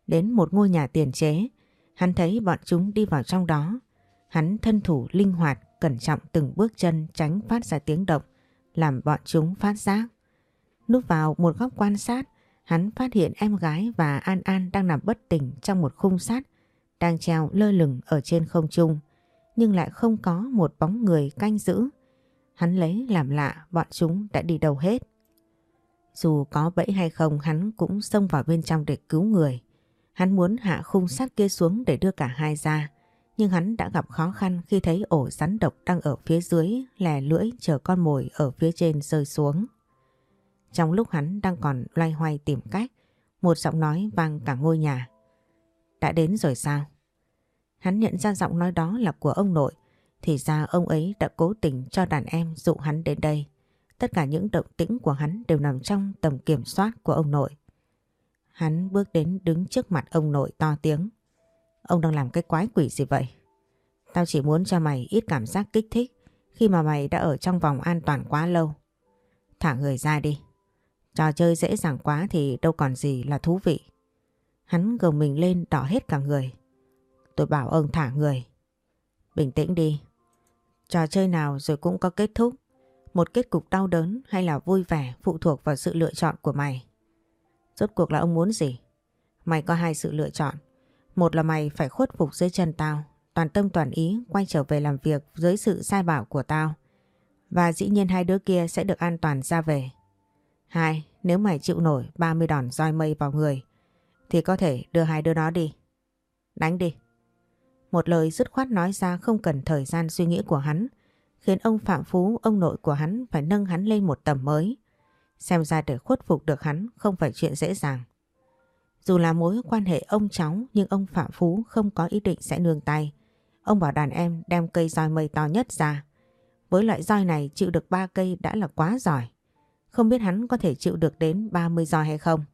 Đến một ngôi nhà tiền chế, hắn thấy bọn chúng đi vào trong đó. Hắn thân thủ linh hoạt, cẩn trọng từng bước chân tránh phát ra tiếng động, làm bọn chúng phát giác. Núp vào một góc quan sát, hắn phát hiện em gái và An An đang nằm bất tỉnh trong một khung sắt, đang treo lơ lửng ở trên không trung, nhưng lại không có một bóng người canh giữ. Hắn lấy làm lạ bọn chúng đã đi đâu hết. Dù có bẫy hay không hắn cũng xông vào bên trong để cứu người. Hắn muốn hạ khung sắt kia xuống để đưa cả hai ra. Nhưng hắn đã gặp khó khăn khi thấy ổ rắn độc đang ở phía dưới lè lưỡi chờ con mồi ở phía trên rơi xuống. Trong lúc hắn đang còn loay hoay tìm cách, một giọng nói vang cả ngôi nhà. Đã đến rồi sao? Hắn nhận ra giọng nói đó là của ông nội, thì ra ông ấy đã cố tình cho đàn em dụ hắn đến đây. Tất cả những động tĩnh của hắn đều nằm trong tầm kiểm soát của ông nội. Hắn bước đến đứng trước mặt ông nội to tiếng. Ông đang làm cái quái quỷ gì vậy? Tao chỉ muốn cho mày ít cảm giác kích thích khi mà mày đã ở trong vòng an toàn quá lâu. Thả người ra đi. Trò chơi dễ dàng quá thì đâu còn gì là thú vị. Hắn gồng mình lên đỏ hết cả người. Tôi bảo ông thả người. Bình tĩnh đi. Trò chơi nào rồi cũng có kết thúc. Một kết cục đau đớn hay là vui vẻ phụ thuộc vào sự lựa chọn của mày. Rốt cuộc là ông muốn gì? Mày có hai sự lựa chọn. Một là mày phải khuất phục dưới chân tao, toàn tâm toàn ý quay trở về làm việc dưới sự sai bảo của tao. Và dĩ nhiên hai đứa kia sẽ được an toàn ra về. Hai, nếu mày chịu nổi 30 đòn roi mây vào người, thì có thể đưa hai đứa nó đi. Đánh đi. Một lời dứt khoát nói ra không cần thời gian suy nghĩ của hắn, khiến ông Phạm Phú, ông nội của hắn phải nâng hắn lên một tầm mới. Xem ra để khuất phục được hắn không phải chuyện dễ dàng. Dù là mối quan hệ ông cháu nhưng ông Phạm Phú không có ý định sẽ nương tay. Ông bảo đàn em đem cây roi mây to nhất ra. Với loại roi này chịu được 3 cây đã là quá giỏi. Không biết hắn có thể chịu được đến 30 roi hay không.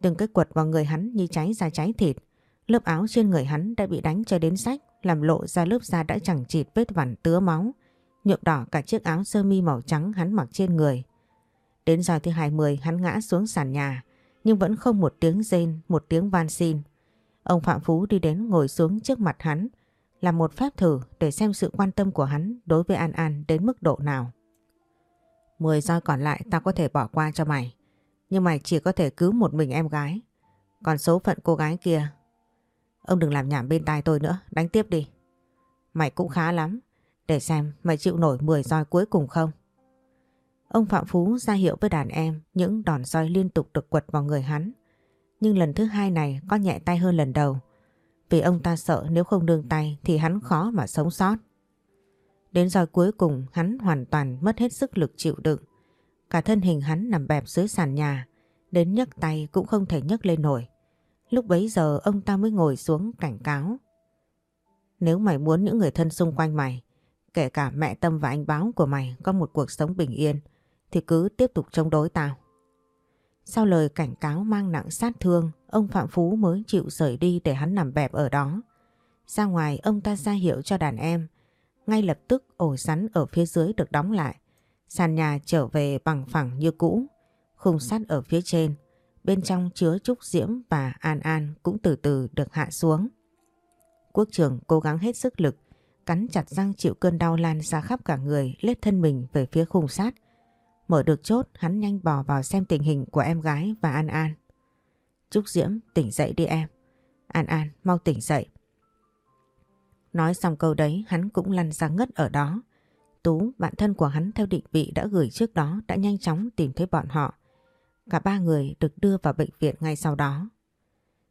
Đừng cái quật vào người hắn như cháy ra cháy thịt. Lớp áo trên người hắn đã bị đánh cho đến sách, làm lộ ra lớp da đã chẳng chịt vết vằn tứa máu, nhuộm đỏ cả chiếc áo sơ mi màu trắng hắn mặc trên người. Đến giờ thứ 20 hắn ngã xuống sàn nhà, nhưng vẫn không một tiếng rên, một tiếng van xin. Ông Phạm Phú đi đến ngồi xuống trước mặt hắn, làm một phép thử để xem sự quan tâm của hắn đối với An An đến mức độ nào. Mười roi còn lại tao có thể bỏ qua cho mày, nhưng mày chỉ có thể cứu một mình em gái. Còn số phận cô gái kia, ông đừng làm nhảm bên tai tôi nữa, đánh tiếp đi. Mày cũng khá lắm, để xem mày chịu nổi 10 roi cuối cùng không. Ông Phạm Phú ra hiệu với đàn em những đòn roi liên tục được quật vào người hắn. Nhưng lần thứ hai này có nhẹ tay hơn lần đầu. Vì ông ta sợ nếu không đương tay thì hắn khó mà sống sót. Đến roi cuối cùng hắn hoàn toàn mất hết sức lực chịu đựng. Cả thân hình hắn nằm bẹp dưới sàn nhà, đến nhấc tay cũng không thể nhấc lên nổi. Lúc bấy giờ ông ta mới ngồi xuống cảnh cáo. Nếu mày muốn những người thân xung quanh mày, kể cả mẹ Tâm và anh báo của mày có một cuộc sống bình yên, thì cứ tiếp tục chống đối tao. Sau lời cảnh cáo mang nặng sát thương, ông Phạm Phú mới chịu rời đi để hắn nằm bẹp ở đó. Ra ngoài ông ta ra hiệu cho đàn em, ngay lập tức ổ sắn ở phía dưới được đóng lại. Sàn nhà trở về bằng phẳng như cũ, khung sắt ở phía trên, bên trong chứa Trúc Diễm và An An cũng từ từ được hạ xuống. Quốc trưởng cố gắng hết sức lực, cắn chặt răng chịu cơn đau lan ra khắp cả người, lết thân mình về phía khung sát Mở được chốt, hắn nhanh bò vào xem tình hình của em gái và An An. Trúc Diễm tỉnh dậy đi em. An An mau tỉnh dậy. Nói xong câu đấy hắn cũng lăn ra ngất ở đó. Tú, bạn thân của hắn theo định vị đã gửi trước đó đã nhanh chóng tìm thấy bọn họ. Cả ba người được đưa vào bệnh viện ngay sau đó.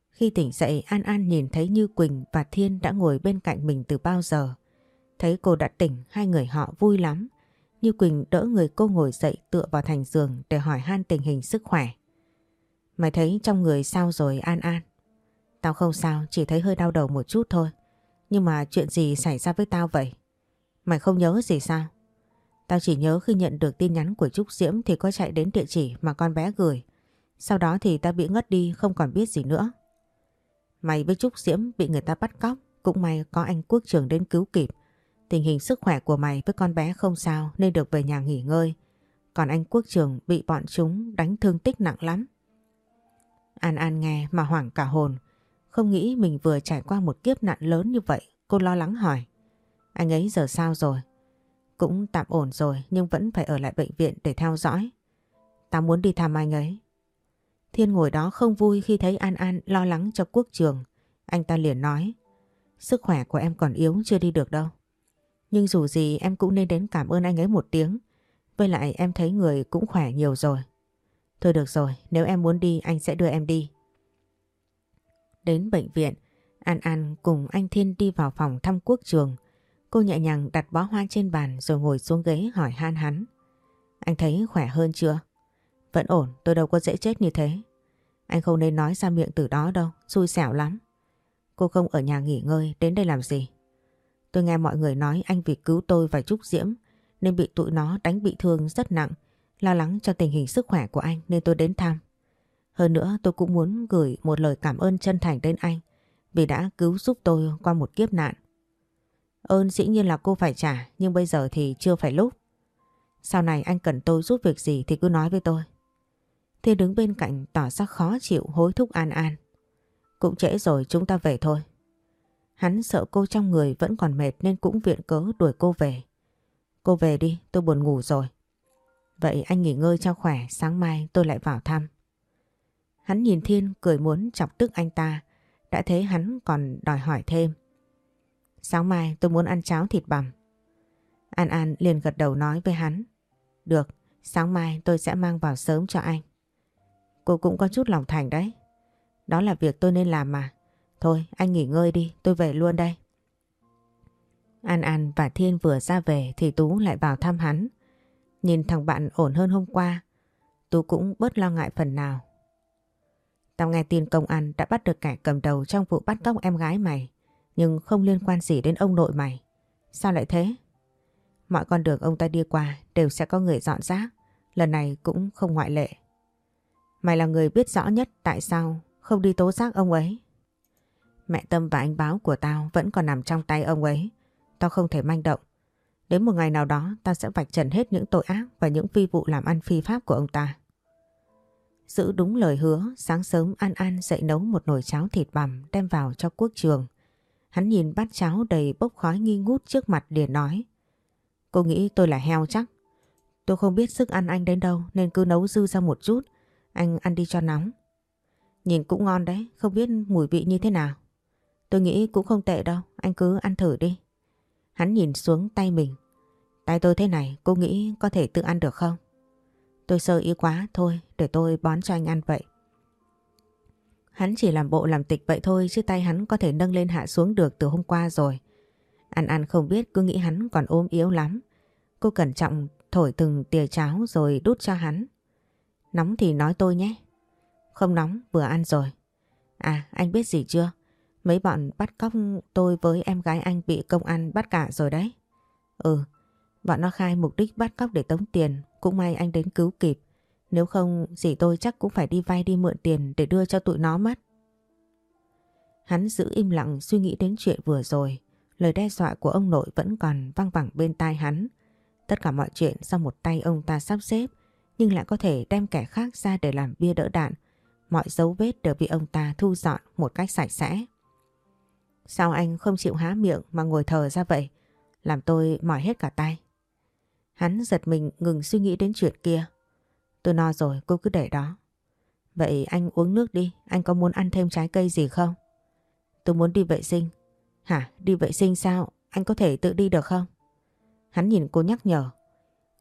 Khi tỉnh dậy An An nhìn thấy Như Quỳnh và Thiên đã ngồi bên cạnh mình từ bao giờ. Thấy cô đã tỉnh hai người họ vui lắm. Như Quỳnh đỡ người cô ngồi dậy tựa vào thành giường để hỏi han tình hình sức khỏe. Mày thấy trong người sao rồi An An? Tao không sao, chỉ thấy hơi đau đầu một chút thôi. Nhưng mà chuyện gì xảy ra với tao vậy? Mày không nhớ gì sao? Tao chỉ nhớ khi nhận được tin nhắn của Trúc Diễm thì có chạy đến địa chỉ mà con bé gửi. Sau đó thì tao bị ngất đi không còn biết gì nữa. Mày với Trúc Diễm bị người ta bắt cóc, cũng may có anh quốc trưởng đến cứu kịp. Tình hình sức khỏe của mày với con bé không sao, nên được về nhà nghỉ ngơi. Còn anh quốc trường bị bọn chúng đánh thương tích nặng lắm. An An nghe mà hoảng cả hồn. Không nghĩ mình vừa trải qua một kiếp nạn lớn như vậy. Cô lo lắng hỏi. Anh ấy giờ sao rồi? Cũng tạm ổn rồi, nhưng vẫn phải ở lại bệnh viện để theo dõi. Tao muốn đi thăm anh ấy. Thiên ngồi đó không vui khi thấy An An lo lắng cho quốc trường. Anh ta liền nói. Sức khỏe của em còn yếu, chưa đi được đâu. Nhưng dù gì em cũng nên đến cảm ơn anh ấy một tiếng. Với lại em thấy người cũng khỏe nhiều rồi. Thôi được rồi, nếu em muốn đi anh sẽ đưa em đi. Đến bệnh viện, An An cùng anh Thiên đi vào phòng thăm quốc trường. Cô nhẹ nhàng đặt bó hoa trên bàn rồi ngồi xuống ghế hỏi han hắn. Anh thấy khỏe hơn chưa? Vẫn ổn, tôi đâu có dễ chết như thế. Anh không nên nói ra miệng từ đó đâu, xui xẻo lắm. Cô không ở nhà nghỉ ngơi, đến đây làm gì? Tôi nghe mọi người nói anh vì cứu tôi và Trúc Diễm, nên bị tụi nó đánh bị thương rất nặng. Lo lắng cho tình hình sức khỏe của anh nên tôi đến thăm. Hơn nữa, tôi cũng muốn gửi một lời cảm ơn chân thành đến anh vì đã cứu giúp tôi qua một kiếp nạn. Ơn dĩ nhiên là cô phải trả, nhưng bây giờ thì chưa phải lúc. Sau này anh cần tôi giúp việc gì thì cứ nói với tôi. Thiên đứng bên cạnh tỏ ra khó chịu, hối thúc An An. Cũng trễ rồi, chúng ta về thôi. Hắn sợ cô trong người vẫn còn mệt nên cũng viện cớ đuổi cô về. Cô về đi, tôi buồn ngủ rồi. Vậy anh nghỉ ngơi cho khỏe, sáng mai tôi lại vào thăm. Hắn nhìn Thiên cười muốn chọc tức anh ta, đã thấy hắn còn đòi hỏi thêm. Sáng mai tôi muốn ăn cháo thịt bằm. An An liền gật đầu nói với hắn. Được, sáng mai tôi sẽ mang vào sớm cho anh. Cô cũng có chút lòng thành đấy. Đó là việc tôi nên làm mà. Thôi anh nghỉ ngơi đi, tôi về luôn đây. An An và Thiên vừa ra về thì Tú lại vào thăm hắn. Nhìn thằng bạn ổn hơn hôm qua, Tú cũng bớt lo ngại phần nào. Tao nghe tin công an đã bắt được kẻ cầm đầu trong vụ bắt cóc em gái mày, nhưng không liên quan gì đến ông nội mày. Sao lại thế? Mọi con đường ông ta đi qua đều sẽ có người dọn rác, lần này cũng không ngoại lệ. Mày là người biết rõ nhất tại sao không đi tố giác ông ấy. Mẹ Tâm và anh báo của tao vẫn còn nằm trong tay ông ấy. Tao không thể manh động. Đến một ngày nào đó tao sẽ vạch trần hết những tội ác và những phi vụ làm ăn phi pháp của ông ta. Giữ đúng lời hứa, sáng sớm An An dậy nấu một nồi cháo thịt bằm đem vào cho quốc trường. Hắn nhìn bát cháo đầy bốc khói nghi ngút trước mặt liền nói. Cô nghĩ tôi là heo chắc. Tôi không biết sức ăn anh đến đâu nên cứ nấu dư ra một chút. Anh ăn đi cho nóng. Nhìn cũng ngon đấy, không biết mùi vị như thế nào. Tôi nghĩ cũng không tệ đâu, anh cứ ăn thử đi. Hắn nhìn xuống tay mình. Tay tôi thế này, cô nghĩ có thể tự ăn được không? Tôi sơ ý quá, thôi để tôi bón cho anh ăn vậy. Hắn chỉ làm bộ làm tịch vậy thôi chứ tay hắn có thể nâng lên hạ xuống được từ hôm qua rồi. Ăn ăn không biết cứ nghĩ hắn còn ốm yếu lắm. Cô cẩn trọng thổi từng tìa cháo rồi đút cho hắn. Nóng thì nói tôi nhé. Không nóng, vừa ăn rồi. À, anh biết gì chưa? Mấy bọn bắt cóc tôi với em gái anh bị công an bắt cả rồi đấy. Ừ, bọn nó khai mục đích bắt cóc để tống tiền, cũng may anh đến cứu kịp. Nếu không, dì tôi chắc cũng phải đi vay đi mượn tiền để đưa cho tụi nó mất. Hắn giữ im lặng suy nghĩ đến chuyện vừa rồi. Lời đe dọa của ông nội vẫn còn văng vẳng bên tai hắn. Tất cả mọi chuyện do một tay ông ta sắp xếp, nhưng lại có thể đem kẻ khác ra để làm bia đỡ đạn. Mọi dấu vết đều bị ông ta thu dọn một cách sạch sẽ. Sao anh không chịu há miệng mà ngồi thờ ra vậy? Làm tôi mỏi hết cả tay. Hắn giật mình ngừng suy nghĩ đến chuyện kia. Tôi no rồi cô cứ để đó. Vậy anh uống nước đi, anh có muốn ăn thêm trái cây gì không? Tôi muốn đi vệ sinh. Hả, đi vệ sinh sao? Anh có thể tự đi được không? Hắn nhìn cô nhắc nhở.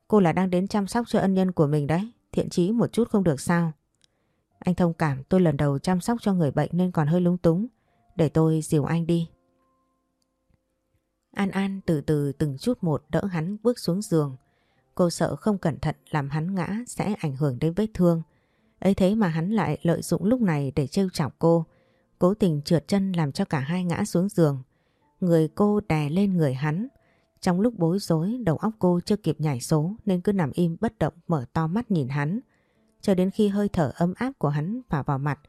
Cô là đang đến chăm sóc cho ân nhân của mình đấy, thiện chí một chút không được sao? Anh thông cảm tôi lần đầu chăm sóc cho người bệnh nên còn hơi lung túng. Để tôi dìu anh đi. An An từ từ từng chút một đỡ hắn bước xuống giường. Cô sợ không cẩn thận làm hắn ngã sẽ ảnh hưởng đến vết thương. ấy thế mà hắn lại lợi dụng lúc này để trêu chọc cô. Cố tình trượt chân làm cho cả hai ngã xuống giường. Người cô đè lên người hắn. Trong lúc bối rối, đầu óc cô chưa kịp nhảy số nên cứ nằm im bất động mở to mắt nhìn hắn. Cho đến khi hơi thở ấm áp của hắn phả vào mặt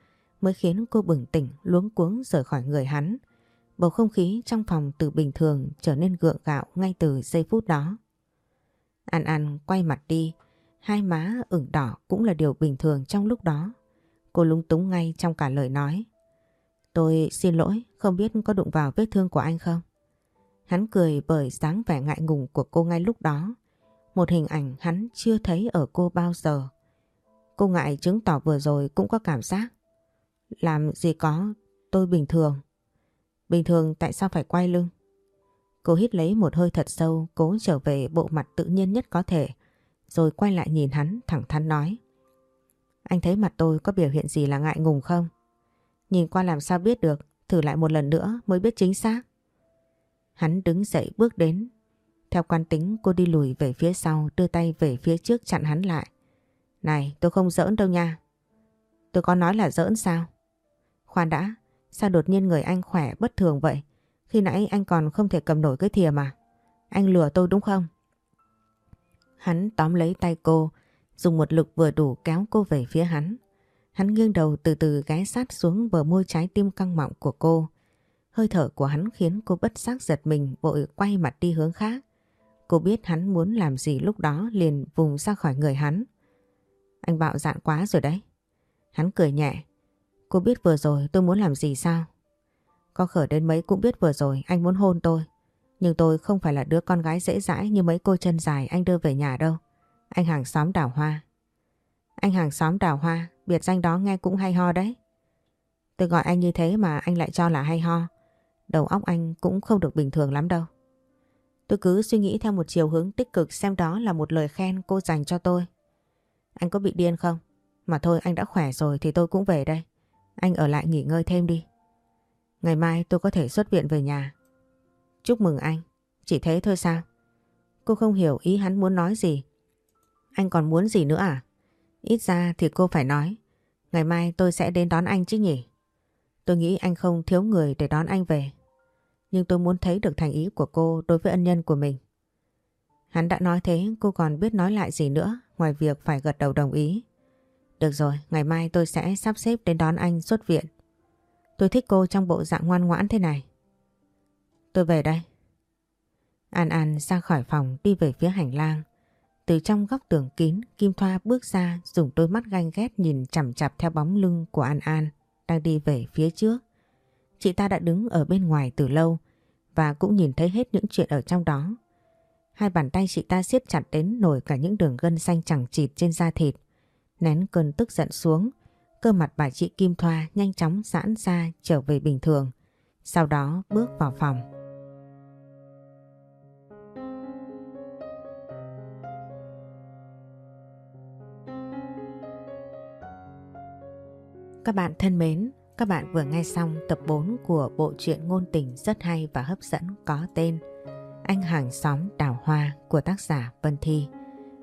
mới khiến cô bừng tỉnh luống cuống rời khỏi người hắn. Bầu không khí trong phòng từ bình thường trở nên gượng gạo ngay từ giây phút đó. An An quay mặt đi, hai má ửng đỏ cũng là điều bình thường trong lúc đó. Cô lúng túng ngay trong cả lời nói. Tôi xin lỗi, không biết có đụng vào vết thương của anh không? Hắn cười bởi dáng vẻ ngại ngùng của cô ngay lúc đó. Một hình ảnh hắn chưa thấy ở cô bao giờ. Cô ngại chứng tỏ vừa rồi cũng có cảm giác. Làm gì có, tôi bình thường. Bình thường tại sao phải quay lưng? Cô hít lấy một hơi thật sâu, cố trở về bộ mặt tự nhiên nhất có thể, rồi quay lại nhìn hắn thẳng thắn nói. Anh thấy mặt tôi có biểu hiện gì là ngại ngùng không? Nhìn qua làm sao biết được, thử lại một lần nữa mới biết chính xác. Hắn đứng dậy bước đến. Theo quan tính cô đi lùi về phía sau, đưa tay về phía trước chặn hắn lại. Này, tôi không giỡn đâu nha. Tôi có nói là giỡn sao? Khoan đã, sao đột nhiên người anh khỏe bất thường vậy? Khi nãy anh còn không thể cầm nổi cái thìa mà. Anh lừa tôi đúng không? Hắn tóm lấy tay cô, dùng một lực vừa đủ kéo cô về phía hắn. Hắn nghiêng đầu từ từ ghé sát xuống bờ môi trái tim căng mọng của cô. Hơi thở của hắn khiến cô bất giác giật mình vội quay mặt đi hướng khác. Cô biết hắn muốn làm gì lúc đó liền vùng ra khỏi người hắn. Anh bạo dạn quá rồi đấy. Hắn cười nhẹ. Cô biết vừa rồi tôi muốn làm gì sao? Có khở đến mấy cũng biết vừa rồi anh muốn hôn tôi. Nhưng tôi không phải là đứa con gái dễ dãi như mấy cô chân dài anh đưa về nhà đâu. Anh hàng xóm đào hoa. Anh hàng xóm đào hoa, biệt danh đó nghe cũng hay ho đấy. Tôi gọi anh như thế mà anh lại cho là hay ho. Đầu óc anh cũng không được bình thường lắm đâu. Tôi cứ suy nghĩ theo một chiều hướng tích cực xem đó là một lời khen cô dành cho tôi. Anh có bị điên không? Mà thôi anh đã khỏe rồi thì tôi cũng về đây. Anh ở lại nghỉ ngơi thêm đi. Ngày mai tôi có thể xuất viện về nhà. Chúc mừng anh. Chỉ thế thôi sao? Cô không hiểu ý hắn muốn nói gì. Anh còn muốn gì nữa à? Ít ra thì cô phải nói. Ngày mai tôi sẽ đến đón anh chứ nhỉ? Tôi nghĩ anh không thiếu người để đón anh về. Nhưng tôi muốn thấy được thành ý của cô đối với ân nhân của mình. Hắn đã nói thế, cô còn biết nói lại gì nữa ngoài việc phải gật đầu đồng ý. Được rồi, ngày mai tôi sẽ sắp xếp đến đón anh xuất viện. Tôi thích cô trong bộ dạng ngoan ngoãn thế này. Tôi về đây. An An ra khỏi phòng đi về phía hành lang. Từ trong góc tường kín, Kim Thoa bước ra dùng đôi mắt ganh ghét nhìn chằm chặp theo bóng lưng của An An đang đi về phía trước. Chị ta đã đứng ở bên ngoài từ lâu và cũng nhìn thấy hết những chuyện ở trong đó. Hai bàn tay chị ta siết chặt đến nổi cả những đường gân xanh chẳng chịt trên da thịt. Nén cơn tức giận xuống, cơ mặt bà chị Kim Thoa nhanh chóng giãn ra trở về bình thường. Sau đó bước vào phòng. Các bạn thân mến, các bạn vừa nghe xong tập 4 của bộ truyện ngôn tình rất hay và hấp dẫn có tên Anh hàng xóm đào hoa của tác giả Vân Thi.